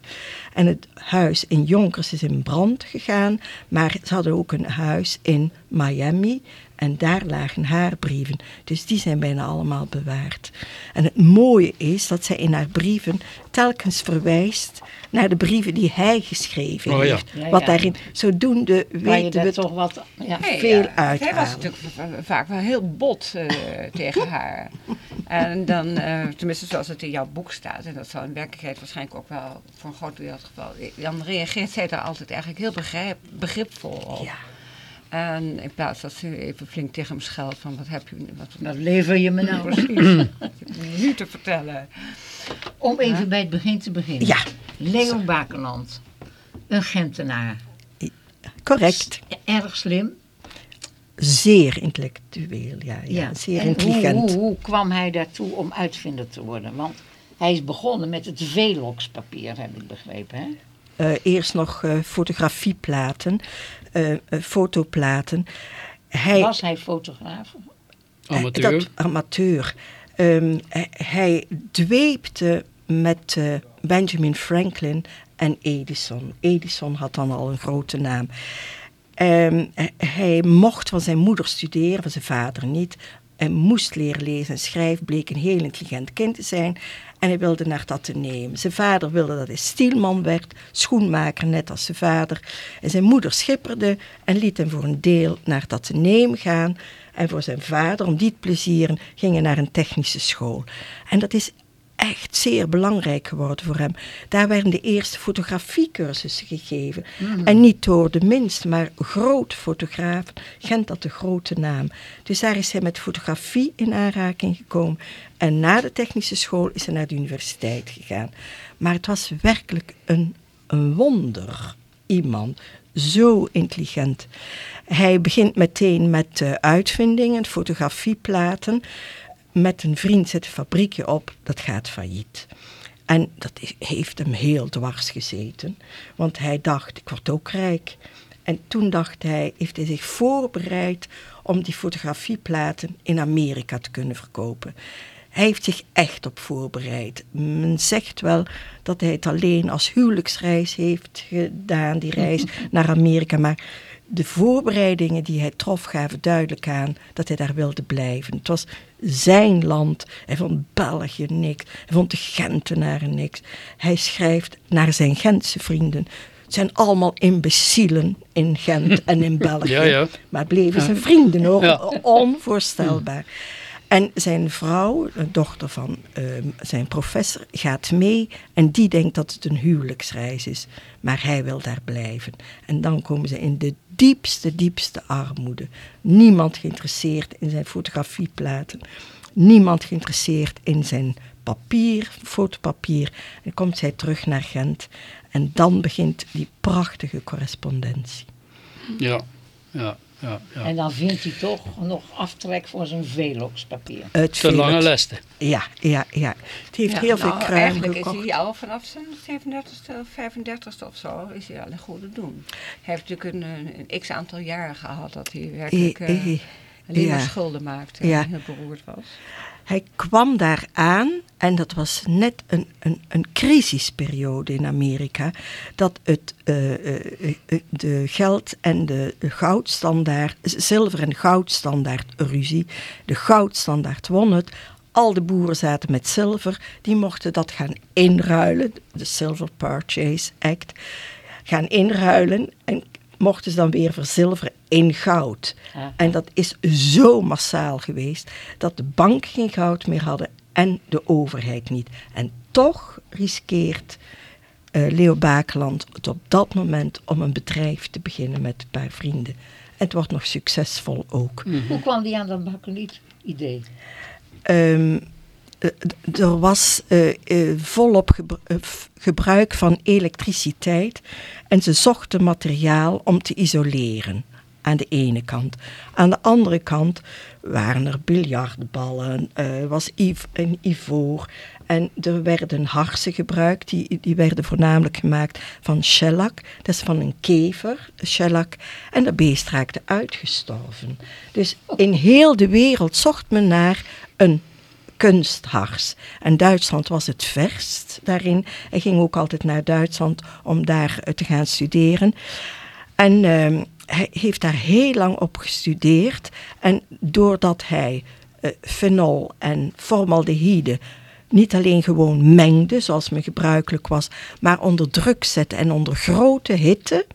En het huis in Jonkers is in brand gegaan, maar ze hadden ook een huis in Miami. En daar lagen haar brieven. Dus die zijn bijna allemaal bewaard. En het mooie is dat zij in haar brieven telkens verwijst naar de brieven die hij geschreven Oh ja. heeft. Ja, Wat daarin, zodoende weten daar we toch wat... Veel ja, uithalen. Hij was natuurlijk va- vaak wel heel bot eh, [laughs] tegen haar. En dan, eh, tenminste zoals het in jouw boek staat, en dat zal in werkelijkheid waarschijnlijk ook wel voor een groot deel het geval, dan reageert zij daar altijd eigenlijk heel begrijp, begripvol op. Ja. En in plaats dat ze even flink tegen hem scheldt van wat heb je wat Dat lever je me nou. precies, [laughs] nu te vertellen. Om even bij het begin te beginnen. Ja. Leo Bakeland. Een Gentenaar. Correct. Erg slim. Zeer intellectueel, ja. ja. Zeer En intelligent. Hoe, hoe, hoe kwam hij daartoe om uitvinder te worden? Want hij is begonnen met het Velox-papier, heb ik begrepen. Hè? Eh, eerst nog eh, fotografieplaten, eh, fotoplaten. Hij, Was hij fotograaf? Amateur. Dat, amateur. Ehm, hij, dweepte met Benjamin Franklin en Edison. Edison had dan al een grote naam. Ehm, hij- hij mocht van zijn moeder studeren, van zijn vader niet. Hij moest leren lezen en schrijven, bleek een heel intelligent kind te zijn. En hij wilde naar het ateneum. Zijn vader wilde dat hij stielman werd, schoenmaker, net als zijn vader. En zijn moeder schipperde en liet hem voor een deel naar het ateneum gaan. En voor zijn vader, om die te plezieren, ging hij naar een technische school. En dat is echt zeer belangrijk geworden voor hem. Daar werden de eerste fotografiecursussen gegeven. En niet door de minste, maar grote fotografen. Gent had de grote naam. Dus daar is hij met fotografie in aanraking gekomen. En na de technische school is hij naar de universiteit gegaan. Maar het was werkelijk een, een wonder, iemand. Zo intelligent. Hij begint meteen met uitvindingen, fotografieplaten met een vriend zet een fabriekje op, dat gaat failliet. En dat heeft hem heel dwars gezeten, want hij dacht, ik word ook rijk. En toen dacht hij, heeft hij zich voorbereid om die fotografieplaten in Amerika te kunnen verkopen. Hij heeft zich echt op voorbereid. Men zegt wel dat hij het alleen als huwelijksreis heeft gedaan, die reis [laughs] naar Amerika. Maar de voorbereidingen die hij trof gaven duidelijk aan dat hij daar wilde blijven. Het was zijn land. Hij vond België niks. Hij vond de Gentenaren niks. Hij schrijft naar zijn Gentse vrienden. Het zijn allemaal imbecielen in Gent en in [laughs] België. Ja, ja. Maar bleven zijn vrienden hoor. Ja. Onvoorstelbaar. En zijn vrouw, de dochter van ehm, zijn professor, gaat mee. En die denkt dat het een huwelijksreis is. Maar hij wil daar blijven. En dan komen ze in de diepste, diepste armoede. Niemand geïnteresseerd in zijn fotografieplaten. Niemand geïnteresseerd in zijn papier, fotopapier. En komt zij terug naar Gent. En dan begint die prachtige correspondentie. Ja, ja, ja. ja. En dan vindt hij toch nog aftrek voor zijn Velox-papier. Het Te lange lesten. Ja, ja, ja. Het heeft heel veel nou, kruim Eigenlijk is hij al vanaf zijn 37ste of 35ste of zo, is hij al een goede doen. Hij heeft natuurlijk een, een, een x-aantal jaren gehad dat hij werkelijk Eh, alleen maar schulden maakte Ja. en heel beroerd was. Hij kwam daar aan en dat was net een, een, een crisisperiode in Amerika. Dat het, eh, eh, eh, de geld- en de, goudstandaard, zilver- en goudstandaard ruzie. De goudstandaard won het. Al de boeren zaten met zilver. Die mochten dat gaan inruilen. De Silver Purchase Act. Gaan inruilen en mochten ze dan weer verzilveren in goud. En dat is zo massaal geweest dat de bank geen goud meer hadden en de overheid niet. En toch riskeert eh, Leo Bakeland het op dat moment om een bedrijf te beginnen met een paar vrienden. En het wordt nog succesvol ook. Hoe kwam hij aan dat bakkeliet-idee? Ehm, eh, d- er was eh, eh, volop eh, gebruik van elektriciteit en ze zochten materiaal om te isoleren. aan de ene kant. Aan de andere kant waren er biljartballen, uh, was ivoor en er werden harsen gebruikt, die, die werden voornamelijk gemaakt van shellac. Dat is van een kever, shellac. En dat beest raakte uitgestorven. Dus in heel de wereld zocht men naar een kunsthars. En Duitsland was het verst daarin. Hij ging ook altijd naar Duitsland om daar eh, te gaan studeren. En uh, hij heeft daar heel lang op gestudeerd. En doordat hij uh, fenol en formaldehyde niet alleen gewoon mengde, zoals me gebruikelijk was, maar onder druk zette en onder grote hitte,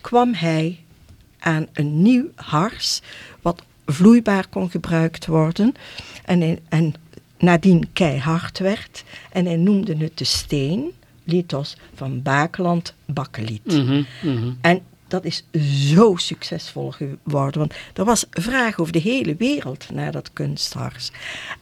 kwam hij aan een nieuw hars, wat vloeibaar kon gebruikt worden en, en nadien keihard werd. En hij noemde het de steen, lithos van Bakeland bakkeliet. Mhm, mhm. En dat is zo succesvol geworden. Want er was vraag over de hele wereld naar dat kunsthars.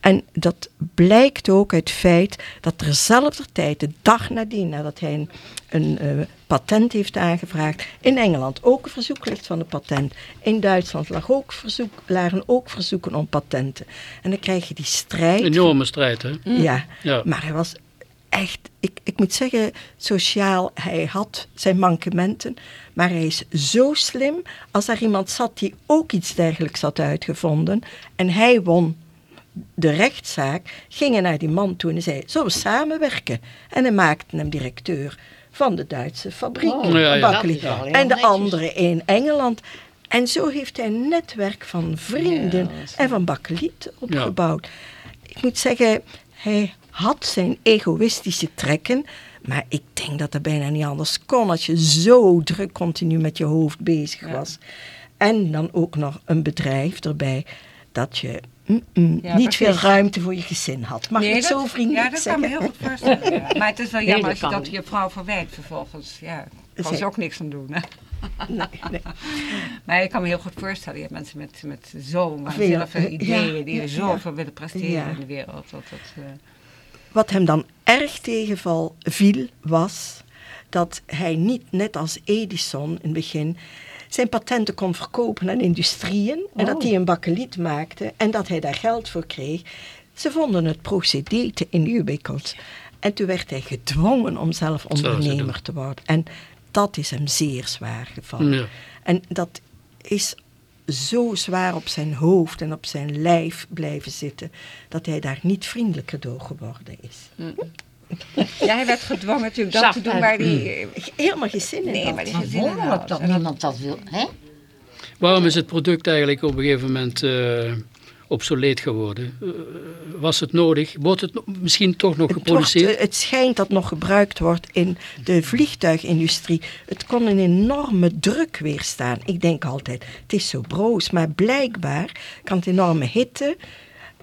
En dat blijkt ook uit het feit dat terzelfde tijd, de dag nadien, nadat hij een, een uh, patent heeft aangevraagd, in Engeland ook een verzoek ligt van een patent. In Duitsland lag ook verzoek, lagen ook verzoeken om patenten. En dan krijg je die strijd. Een enorme strijd, hè? Ja, Ja. maar hij was echt, ik, ik moet zeggen, sociaal, hij had zijn mankementen, maar hij is zo slim. Als er iemand zat die ook iets dergelijks had uitgevonden en hij won de rechtszaak, gingen naar die man toe en zei, zullen we samenwerken? En hij maakte hem directeur van de Duitse fabriek. Oh, Ja, en de andere in Engeland. En zo heeft hij een netwerk van vrienden en van bakkeliet opgebouwd. Ik moet zeggen, hij had zijn egoïstische trekken, maar ik denk dat dat bijna niet anders kon als je zo druk continu met je hoofd bezig Ja. was. En dan ook nog een bedrijf erbij, dat je mm, mm, Ja, niet veel ruimte voor je gezin had. Mag ik het zo vriendelijk Ja, dat kan me heel goed voorstellen. [laughs] ja. Maar het is wel jammer dat als je dat je vrouw verwijt vervolgens. Ja, daar kan ze ook niks aan doen. Hè? [laughs] Nee, nee. [laughs] Maar ik kan me heel goed voorstellen, je hebt mensen met, met zo'n waanzinnige ideeën ja, die ja, er zoveel willen presteren Ja. in de wereld. Dat, dat, eh, Wat hem dan erg tegenval viel, was dat hij niet, net als Edison in het begin, zijn patenten kon verkopen aan industrieën. En dat hij een bakkeliet maakte en dat hij daar geld voor kreeg. Ze vonden het procedé te ingewikkeld. En toen werd hij gedwongen om zelf ondernemer te worden. En dat is hem zeer zwaar gevallen. Ja. En dat is zo zwaar op zijn hoofd en op zijn lijf blijven zitten, dat hij daar niet vriendelijker door geworden is. ja, hij werd gedwongen natuurlijk dat te doen waar hij... eh, Helemaal geen zin in Nee, had. maar die Maar gezinnen wonderlijk houdt. dat En dat- niemand dat wil. Hè? Waarom is het product eigenlijk op een gegeven moment eh, obsoleet geworden? Eh, was het nodig? Wordt het misschien toch nog Het, wordt, geproduceerd? eh, het schijnt dat nog gebruikt wordt in de vliegtuigindustrie. Het kon een enorme druk weerstaan. Ik denk altijd, het is zo broos. Maar blijkbaar kan het enorme hitte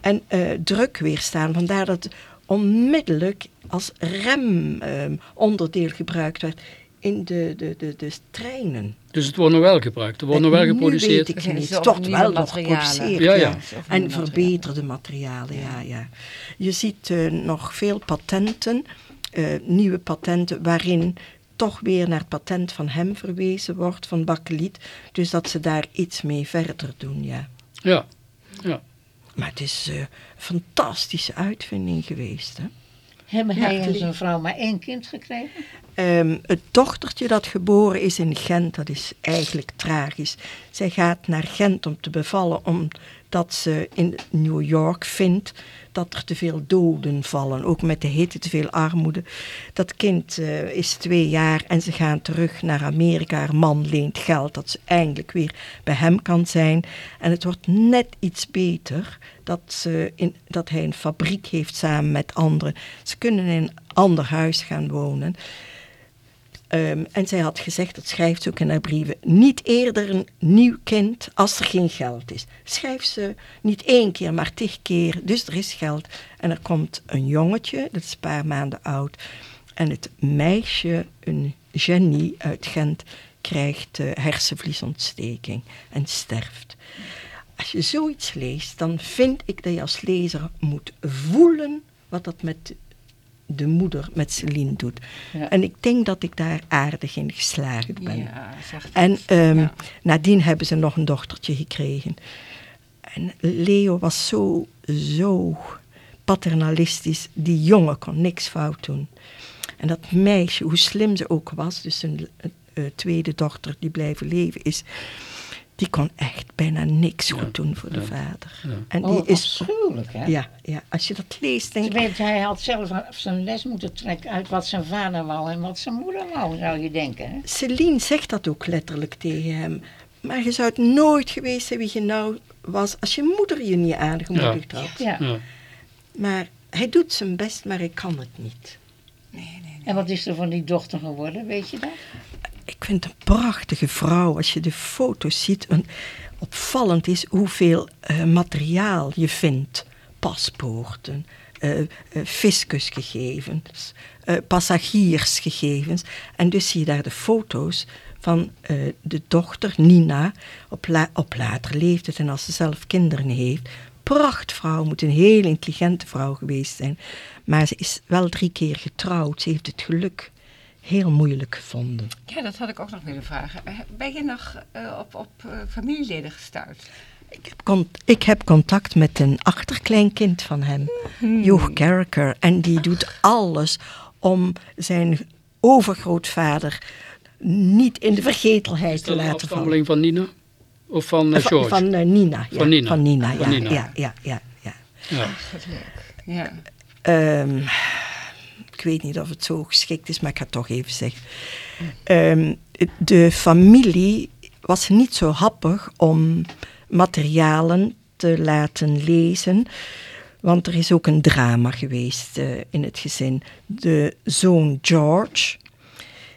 en eh, druk weerstaan. Vandaar dat het onmiddellijk als remonderdeel gebruikt werd in de, de, de, de treinen. dus het wordt nog wel gebruikt, er wordt nog wel En nu geproduceerd. weet ik niet. Het wordt wel nog materialen. geproduceerd. Ja, ja. Zoveel En verbeterde materialen, ja, ja. Je ziet eh, nog veel patenten, eh, nieuwe patenten, waarin toch weer naar het patent van hem verwezen wordt, van Bakkeliet. Dus dat ze daar iets mee verder doen, ja. Ja, ja. Maar het is eh, een fantastische uitvinding geweest, hè. Hebben hij en zijn vrouw maar één kind gekregen? Ehm, het dochtertje dat geboren is in Gent, dat is eigenlijk tragisch. Zij gaat naar Gent om te bevallen, omdat ze in New York vindt dat er te veel doden vallen. Ook met de hitte, te veel armoede. Dat kind eh, is twee jaar en ze gaan terug naar Amerika. Haar man leent geld dat ze eindelijk weer bij hem kan zijn. En het wordt net iets beter dat, ze in, dat hij een fabriek heeft samen met anderen. Ze kunnen in een ander huis gaan wonen. Ehm, en zij had gezegd, dat schrijft ze ook in haar brieven, niet eerder een nieuw kind als er geen geld is. Schrijf ze niet één keer, maar tig keer. Dus er is geld. En er komt een jongetje, dat is een paar maanden oud. En het meisje, een genie uit Gent, krijgt eh, hersenvliesontsteking en sterft. Als je zoiets leest, dan vind ik dat je als lezer moet voelen wat dat met de moeder met Celine doet. Ja. En ik denk dat ik daar aardig in geslaagd ben. Ja, En ehm, Ja. nadien hebben ze nog een dochtertje gekregen. En Leo was zo, zo paternalistisch. Die jongen kon niks fout doen. En dat meisje, hoe slim ze ook was, dus een, eh, tweede dochter die blijven leven is, die kon echt bijna niks Ja, goed doen voor de vader. ja. En die Oh, is, afschuwelijk, hè? ja, ja, als je dat leest, denk ik, weet, hij had zelf zijn les moeten trekken uit wat zijn vader wou en wat zijn moeder wou, zou je denken. Hè? Celine zegt dat ook letterlijk tegen hem. Maar je zou het nooit geweest zijn wie je nou was als je moeder je niet aangemoedigd had. Ja. Ja. Maar hij doet zijn best, maar hij kan het niet. En wat is er van die dochter geworden, weet je dat? Ik vind een prachtige vrouw als je de foto's ziet. En opvallend is hoeveel eh, materiaal je vindt. Paspoorten, eh, fiscusgegevens, passagiersgegevens. En dus zie je daar de foto's van de dochter Nina op, op latere leeftijd en als ze zelf kinderen heeft. Prachtvrouw, moet een heel intelligente vrouw geweest zijn. Maar ze is wel drie keer getrouwd. Ze heeft het geluk heel moeilijk gevonden. Ja, dat had ik ook nog willen vragen. Eh, Ben je nog eh, op, op eh, familieleden gestuurd? Ik heb, con- ik heb contact met een achterkleinkind van hem, Joch Carricker. En die doet alles om zijn overgrootvader niet in de vergetelheid te een laten vallen. van Nina? Of van Van, George? van, Nina. Ja, Van Nina. Van Nina, Van ja, Nina. ja, ja, ja, ja. ja. Wat leuk. Ja. Ehm, ik weet niet of het zo geschikt is, maar ik ga het toch even zeggen. Ehm, de familie was niet zo happig om materialen te laten lezen. Want er is ook een drama geweest eh, in het gezin. De zoon George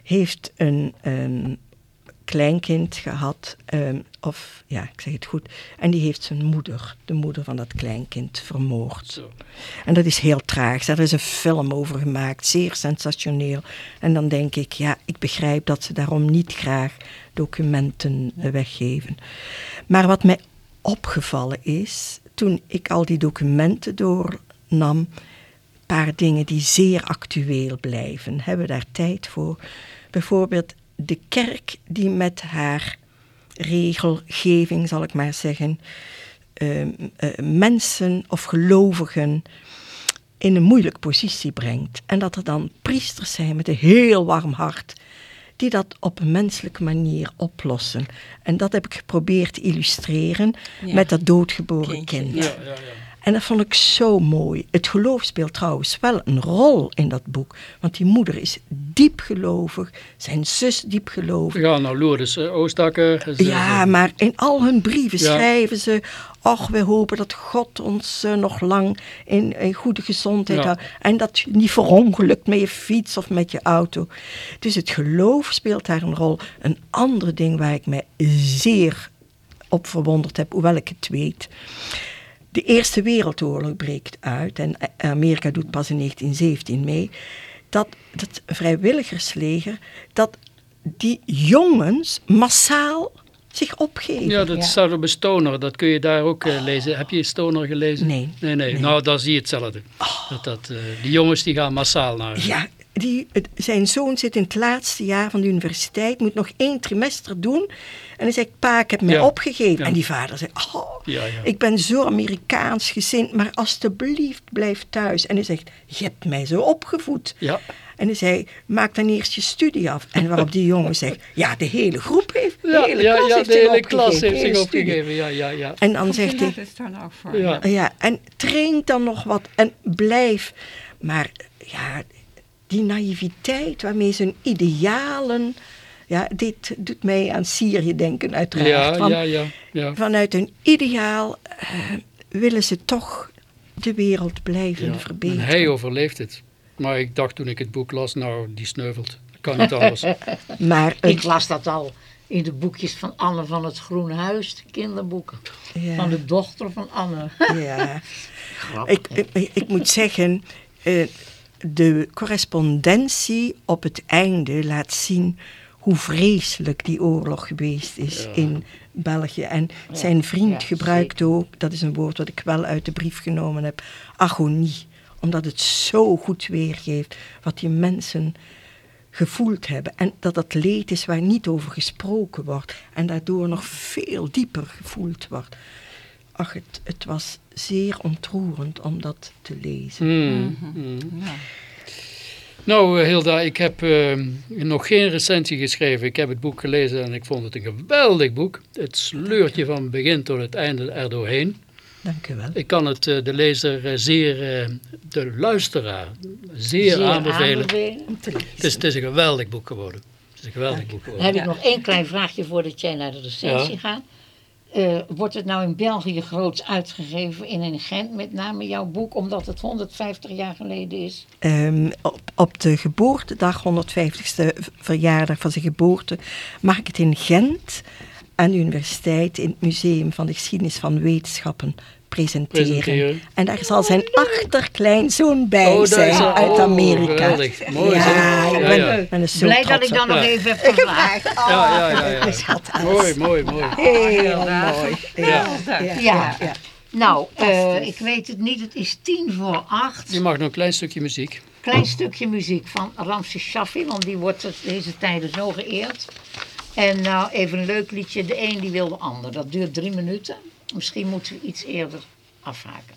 heeft een ehm, kleinkind gehad. ehm, of ja, ik zeg het goed. En die heeft zijn moeder, de moeder van dat kleinkind, vermoord. Zo. En dat is heel traag. Daar is een film over gemaakt, zeer sensationeel. En dan denk ik, ja, ik begrijp dat ze daarom niet graag documenten weggeven. Maar wat mij opgevallen is, toen ik al die documenten doornam, een paar dingen die zeer actueel blijven. Hebben we daar tijd voor? Bijvoorbeeld de kerk die met haar regelgeving, zal ik maar zeggen, ehm, eh, mensen of gelovigen in een moeilijke positie brengt. En dat er dan priesters zijn met een heel warm hart die dat op een menselijke manier oplossen. En dat heb ik geprobeerd te illustreren Ja. met dat doodgeboren Kindje, kind. Ja, ja, ja. En dat vond ik zo mooi. Het geloof speelt trouwens wel een rol in dat boek. Want die moeder is diep gelovig, zijn zus diep gelovig. Gaan naar Lourdes Oostakker. Ja, maar in al hun brieven Ja. schrijven ze... Och, we hopen dat God ons eh, nog lang in, in goede gezondheid Ja. houdt. En dat je niet verongelukt met je fiets of met je auto. Dus het geloof speelt daar een rol. Een ander ding waar ik mij zeer op verwonderd heb, hoewel ik het weet. De Eerste Wereldoorlog breekt uit en Amerika doet pas in 1917 mee. Dat het vrijwilligersleger, dat die jongens massaal zich opgeven. Ja, dat Ja. staat op een stoner. Dat kun je daar ook eh, lezen. Heb je stoner gelezen? Nee. Nee, nee. Nee. Nou, dan zie je hetzelfde. Dat, dat, eh, die jongens die gaan massaal naar... Ja, die, het- zijn zoon zit in het laatste jaar van de universiteit, moet nog één trimester doen. En hij zegt, pa, ik heb mij Ja. opgegeven. Ja. En die vader zegt, oh, Ja, ja. ik ben zo Amerikaans gezind, maar alstublieft blijf thuis. En hij zegt, je hebt mij zo opgevoed. Ja. En hij zei, maak dan eerst je studie af. En waarop die jongen zegt, [laughs] ja, de hele groep heeft, de Ja, hele ja, klas ja, heeft de zich hele klas opgegeven, heeft hele zich studie. opgegeven. Ja, ja, ja. En dan zegt hij, is daar voor? Ja. ja, en train dan nog wat en blijf. Maar ja, die naïviteit waarmee zijn idealen... Ja, dit doet mij aan Syrië denken uiteraard. Ja, Van- ja, ja, ja. Vanuit een ideaal eh, willen ze toch de wereld blijven Ja. En verbeteren. hij overleeft het. Maar ik dacht toen ik het boek las, nou, die sneuvelt. Kan niet anders. [laughs] Maar Ik las dat al in de boekjes van Anne van het Groene Huis, de kinderboeken. ja, Van de dochter van Anne. ja. [laughs] Grappig. Ik, ik, ik moet zeggen, eh, de correspondentie op het einde laat zien hoe vreselijk die oorlog geweest is Ja. in België. En zijn vriend ja, gebruikt ook, dat is een woord wat ik wel uit de brief genomen heb, agonie. Omdat het zo goed weergeeft wat die mensen gevoeld hebben. En dat dat leed is waar niet over gesproken wordt. En daardoor nog veel dieper gevoeld wordt. Ach, het, het was zeer ontroerend om dat te lezen. Hmm, hmm. Nou, eh, Hilda, ik heb eh, nog geen recensie geschreven. Ik heb het boek gelezen en ik vond het een geweldig boek. Het sleurt je van begin tot het einde er doorheen. Dank u wel. Ik kan het eh, de lezer zeer, eh, de luisteraar, zeer, Zeer aanbevelen. aanbevelen. Om te lezen. Het is, het is een geweldig boek geworden. Het is een geweldig boek Dan geworden. heb ik nog één klein vraagje voordat jij naar de recensie Ja. gaat. Eh, wordt het nou in België groots uitgegeven en in Gent met name jouw boek, omdat het 150 jaar geleden is? Ehm, op, op de geboortedag, 150ste verjaardag van zijn geboorte, mag ik het in Gent aan de universiteit in het Museum van de Geschiedenis van Wetenschappen presenteren. Presenteren. En daar zal zijn achterkleinzoon bij Oh, zijn is uit oh, Amerika. geweldig. Mooi, ja, ik Ja, ben, ja. ben er zo Blij dat ik dan op. nog Ja. even heb gevraagd. Ja, ja, ja, ja. Mooi, mooi, mooi. Heel mooi. Ja. Ja, Ja. ja, ja. Nou, eh, ik weet het niet, het is tien voor acht. Je mag nog een klein stukje muziek. Klein stukje muziek van Ramses Shaffi, want die wordt deze tijden zo geëerd. En nou, even een leuk liedje, de een die wil de ander. Dat duurt drie minuten. Misschien moeten we iets eerder afhaken.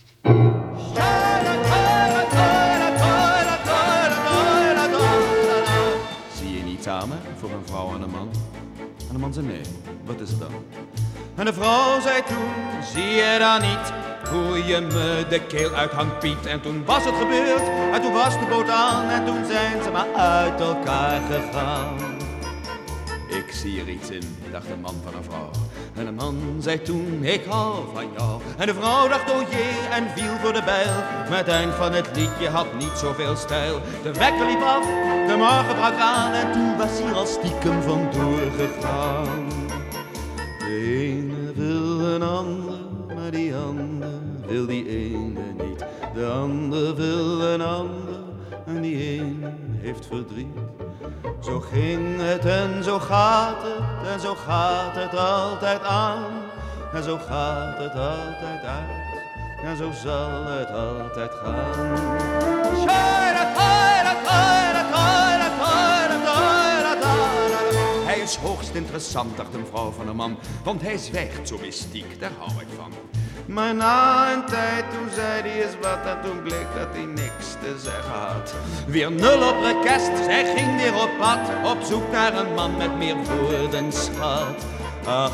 Zie je niet samen voor een vrouw en een man? En de man zei nee, wat is het dan? En de vrouw zei toen, zie je dan niet hoe je me de keel uithangt Piet? En toen was het gebeurd, en toen was de boot aan en toen zijn ze maar uit elkaar gegaan. Ik zie er iets in, dacht een man van een vrouw. En de man zei toen, ik hou van jou. En de vrouw dacht, oh jee, en viel voor de bijl. Maar het eind van het liedje had niet zoveel stijl. De wekker liep af, de morgen brak aan. En toen was hij al stiekem vandoor gegaan. De ene wil een ander, maar die ander wil die ene niet. De ander wil een ander, en die ene heeft verdriet. Zo ging het en zo gaat het en zo gaat het altijd aan. En zo gaat het altijd uit en zo zal het altijd gaan. Hij is hoogst interessant, dacht een vrouw van een man, want hij zwijgt zo mystiek, daar hou ik van. Maar na een tijd, toen zei hij eens wat en toen bleek dat hij niks te zeggen had. Weer nul op rekest, zij ging weer op pad, op zoek naar een man met meer woorden schat. Ach,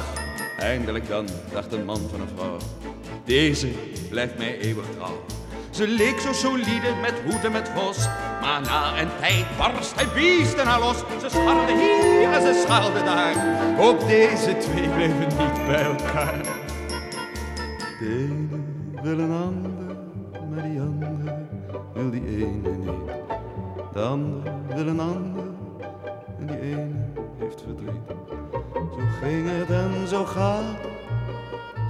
eindelijk dan, dacht een man van een vrouw, deze blijft mij eeuwig trouw. Ze leek zo solide met hoed en met vos. Maar na een tijd barst hij beesten haar los. Ze scharrelde hier en ze scharrelde daar. Ook deze twee bleven niet bij elkaar. De ene wil een ander, maar die andere wil die ene niet. De andere wil een ander, en die ene heeft verdriet. Zo ging het en zo gaat het,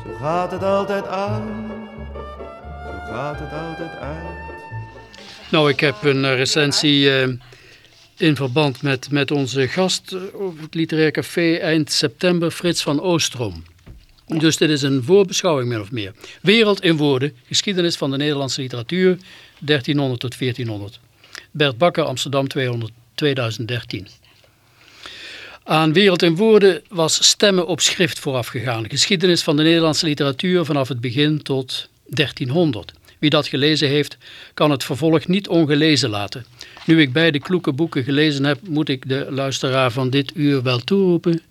zo gaat het altijd aan. Zo gaat het altijd uit. Nou, ik heb een eh, recensie eh, in verband met, met onze gast op het Literair Café eind september, Frits van Oostrom. Dus dit is een voorbeschouwing min of meer. Wereld in woorden, geschiedenis van de Nederlandse literatuur, 1300 tot 1400. Bert Bakker, Amsterdam 200, 2013. Aan Wereld in Woorden was stemmen op schrift voorafgegaan. Geschiedenis van de Nederlandse literatuur vanaf het begin tot 1300. Wie dat gelezen heeft, kan het vervolg niet ongelezen laten. Nu ik beide kloeke boeken gelezen heb, moet ik de luisteraar van dit uur wel toeroepen.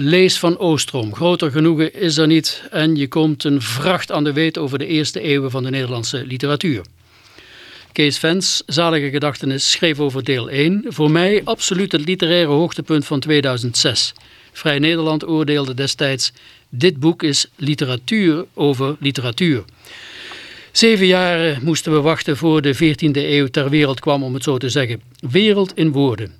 Lees van Oostrom. Groter genoegen is er niet en je komt een vracht aan de weet over de eerste eeuwen van de Nederlandse literatuur. Kees Vens, Zalige Gedachtenis, schreef over deel 1. Voor mij absoluut het literaire hoogtepunt van 2006. Vrij Nederland oordeelde destijds, dit boek is literatuur over literatuur. Zeven jaar moesten we wachten voor de 14e eeuw ter wereld kwam, om het zo te zeggen. Wereld in woorden.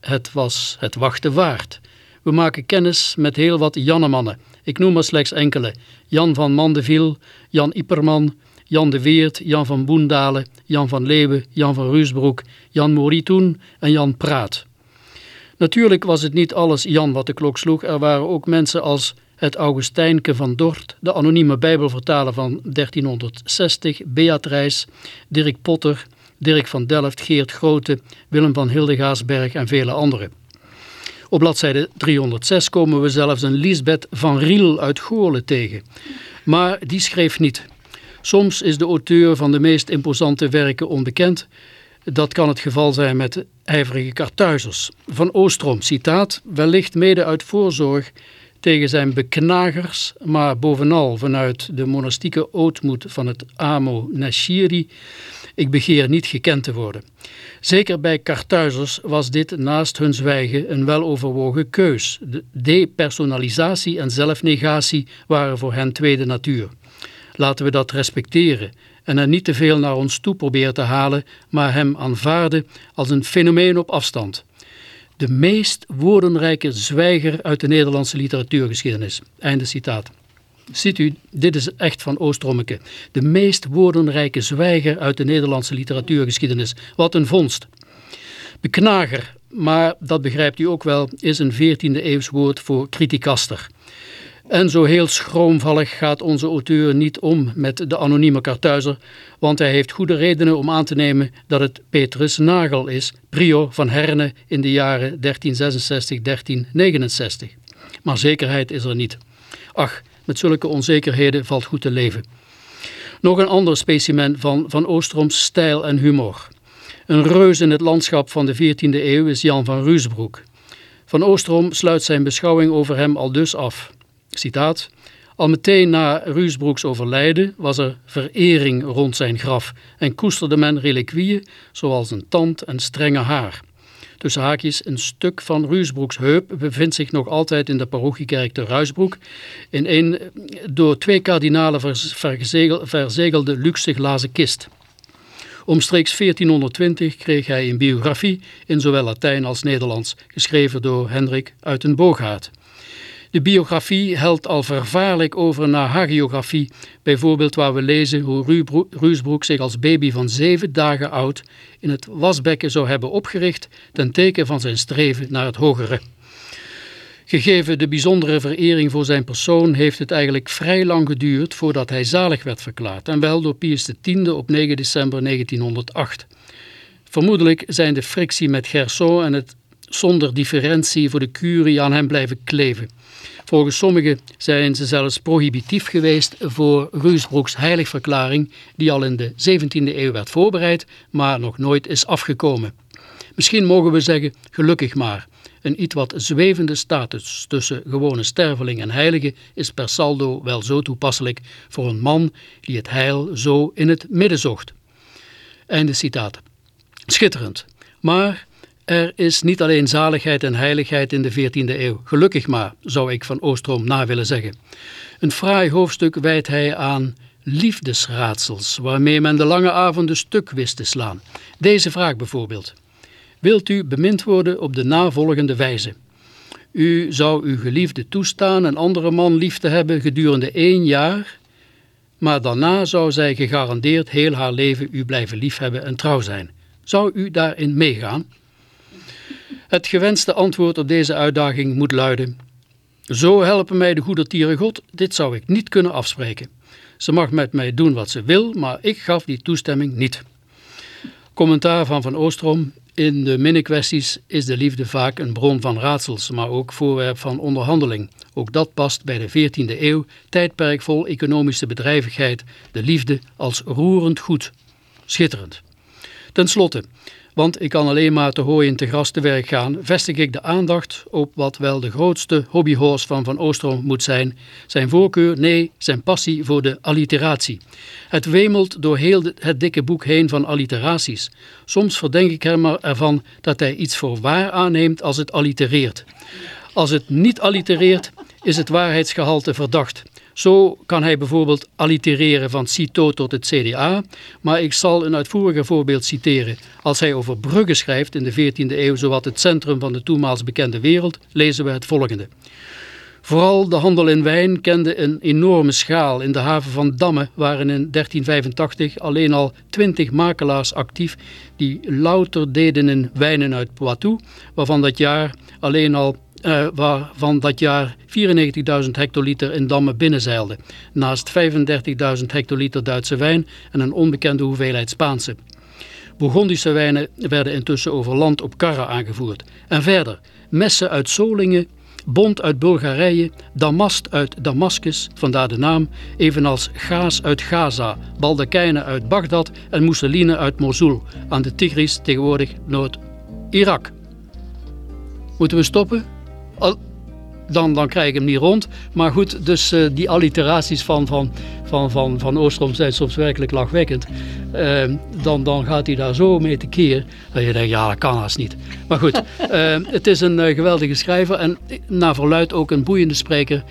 Het was het wachten waard. We maken kennis met heel wat Jannemannen. Ik noem er slechts enkele. Jan van Mandeville, Jan Iperman, Jan de Weert, Jan van Boendalen, Jan van Leeuwen, Jan van Ruusbroek, Jan Moritoen en Jan Praat. Natuurlijk was het niet alles Jan wat de klok sloeg. Er waren ook mensen als het Augustijnke van Dort, de anonieme bijbelvertaler van 1360, Beatrijs, Dirk Potter, Dirk van Delft, Geert Grote, Willem van Hildegaasberg en vele anderen. Op bladzijde 306 komen we zelfs een Lisbeth van Riel uit Goorlen tegen. Maar die schreef niet. Soms is de auteur van de meest imposante werken onbekend. Dat kan het geval zijn met de ijverige kartuizers. Van Oostrom, citaat, wellicht mede uit voorzorg tegen zijn beknagers, maar bovenal vanuit de monastieke ootmoed van het Amo Nashiri, ik begeer niet gekend te worden. Zeker bij Kartuizers was dit naast hun zwijgen een weloverwogen keus. De depersonalisatie en zelfnegatie waren voor hen tweede natuur. Laten we dat respecteren en er niet te veel naar ons toe proberen te halen, maar hem aanvaarden als een fenomeen op afstand. De meest woordenrijke zwijger uit de Nederlandse literatuurgeschiedenis. Einde citaat. Ziet u, dit is echt van Oostrommeke. De meest woordenrijke zwijger uit de Nederlandse literatuurgeschiedenis. Wat een vondst. Beknager, maar dat begrijpt u ook wel, is een 14e eeuws woord voor criticaster. En zo heel schroomvallig gaat onze auteur niet om met de anonieme kartuizer, want hij heeft goede redenen om aan te nemen dat het Petrus Nagel is, prior van Herne in de jaren 1366-1369. Maar zekerheid is er niet. Ach, met zulke onzekerheden valt goed te leven. Nog een ander specimen van Van Oostroms stijl en humor. Een reus in het landschap van de 14e eeuw is Jan van Ruusbroek. Van Oostrom sluit zijn beschouwing over hem al dus af. Citaat. Al meteen na Ruusbroeks overlijden was er verering rond zijn graf en koesterde men reliquieën zoals een tand en strenge haar. Tussen haakjes, een stuk van Ruusbroeks heup bevindt zich nog altijd in de parochiekerk te Ruisbroek in een door twee kardinalen verzegelde luxe glazen kist. Omstreeks 1420 kreeg hij een biografie in zowel Latijn als Nederlands, geschreven door Hendrik uit een Boogaard. De biografie helt al vervaarlijk over naar hagiografie, bijvoorbeeld waar we lezen hoe Ruusbroek zich als baby van zeven dagen oud in het wasbekken zou hebben opgericht ten teken van zijn streven naar het hogere. Gegeven de bijzondere verering voor zijn persoon heeft het eigenlijk vrij lang geduurd voordat hij zalig werd verklaard en wel door Pius X op 9 december 1908. Vermoedelijk zijn de frictie met Gerson en het zonder differentie voor de curie aan hem blijven kleven. Volgens sommigen zijn ze zelfs prohibitief geweest voor Ruusbroeks heiligverklaring die al in de 17e eeuw werd voorbereid, maar nog nooit is afgekomen. Misschien mogen we zeggen, gelukkig maar. Een iets wat zwevende status tussen gewone sterveling en heilige is per saldo wel zo toepasselijk voor een man die het heil zo in het midden zocht. Einde citaat. Schitterend. Maar er is niet alleen zaligheid en heiligheid in de 14e eeuw. Gelukkig maar, zou ik van Oostrom na willen zeggen. Een fraai hoofdstuk wijdt hij aan liefdesraadsels, waarmee men de lange avonden stuk wist te slaan. Deze vraag bijvoorbeeld. Wilt u bemind worden op de navolgende wijze? U zou uw geliefde toestaan een andere man lief te hebben gedurende één jaar, maar daarna zou zij gegarandeerd heel haar leven u blijven liefhebben en trouw zijn. Zou u daarin meegaan? Het gewenste antwoord op deze uitdaging moet luiden. Zo helpen mij de goedertieren God, dit zou ik niet kunnen afspreken. Ze mag met mij doen wat ze wil, maar ik gaf die toestemming niet. Commentaar van Van Oostrom. In de minnekwesties is de liefde vaak een bron van raadsels, maar ook voorwerp van onderhandeling. Ook dat past bij de 14e eeuw, tijdperk vol economische bedrijvigheid, de liefde als roerend goed. Schitterend. Ten slotte, want ik kan alleen maar te hooi en te gras te werk gaan, vestig ik de aandacht op wat wel de grootste hobbyhorse van Van Oostrom moet zijn. Zijn voorkeur, nee, zijn passie voor de alliteratie. Het wemelt door heel het dikke boek heen van alliteraties. Soms verdenk ik hem ervan dat hij iets voor waar aanneemt als het allitereert. Als het niet allitereert, is het waarheidsgehalte verdacht. Zo kan hij bijvoorbeeld allitereren van CITO tot het CDA, maar ik zal een uitvoeriger voorbeeld citeren. Als hij over Brugge schrijft in de 14e eeuw, zowat het centrum van de toenmaals bekende wereld, lezen we het volgende. Vooral de handel in wijn kende een enorme schaal. In de haven van Damme waren in 1385 alleen al twintig makelaars actief die louter deden in wijnen uit Poitou, waarvan dat jaar alleen al uh, waarvan dat jaar 94.000 hectoliter in dammen binnenzeilde, naast 35.000 hectoliter Duitse wijn en een onbekende hoeveelheid Spaanse. Bourgondische wijnen werden intussen over land op karren aangevoerd. En verder, messen uit Solingen, bont uit Bulgarije, damast uit Damascus, vandaar de naam, evenals gaas uit Gaza, baldakijnen uit Bagdad en mousseline uit Mosul, aan de Tigris, tegenwoordig Noord-Irak. Moeten we stoppen? Al dan, dan krijg ik hem niet rond. Maar goed, dus uh, die alliteraties van, van, van, van, van Oostrom zijn soms werkelijk lachwekkend. Uh, dan, dan gaat hij daar zo mee tekeer. Dat je denkt, ja, dat kan haast niet. Maar goed, uh, [laughs] het is een geweldige schrijver en naar verluid ook een boeiende spreker.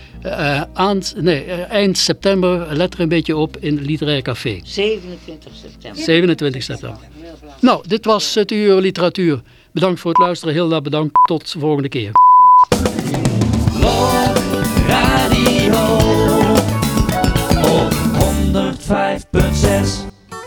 aan, nee, eind september, let er een beetje op, in het Literair Café. 27 september. 27 september. Nou, dit was het uur literatuur. Bedankt voor het luisteren. Heel erg bedankt. Tot de volgende keer. Radio op 105.6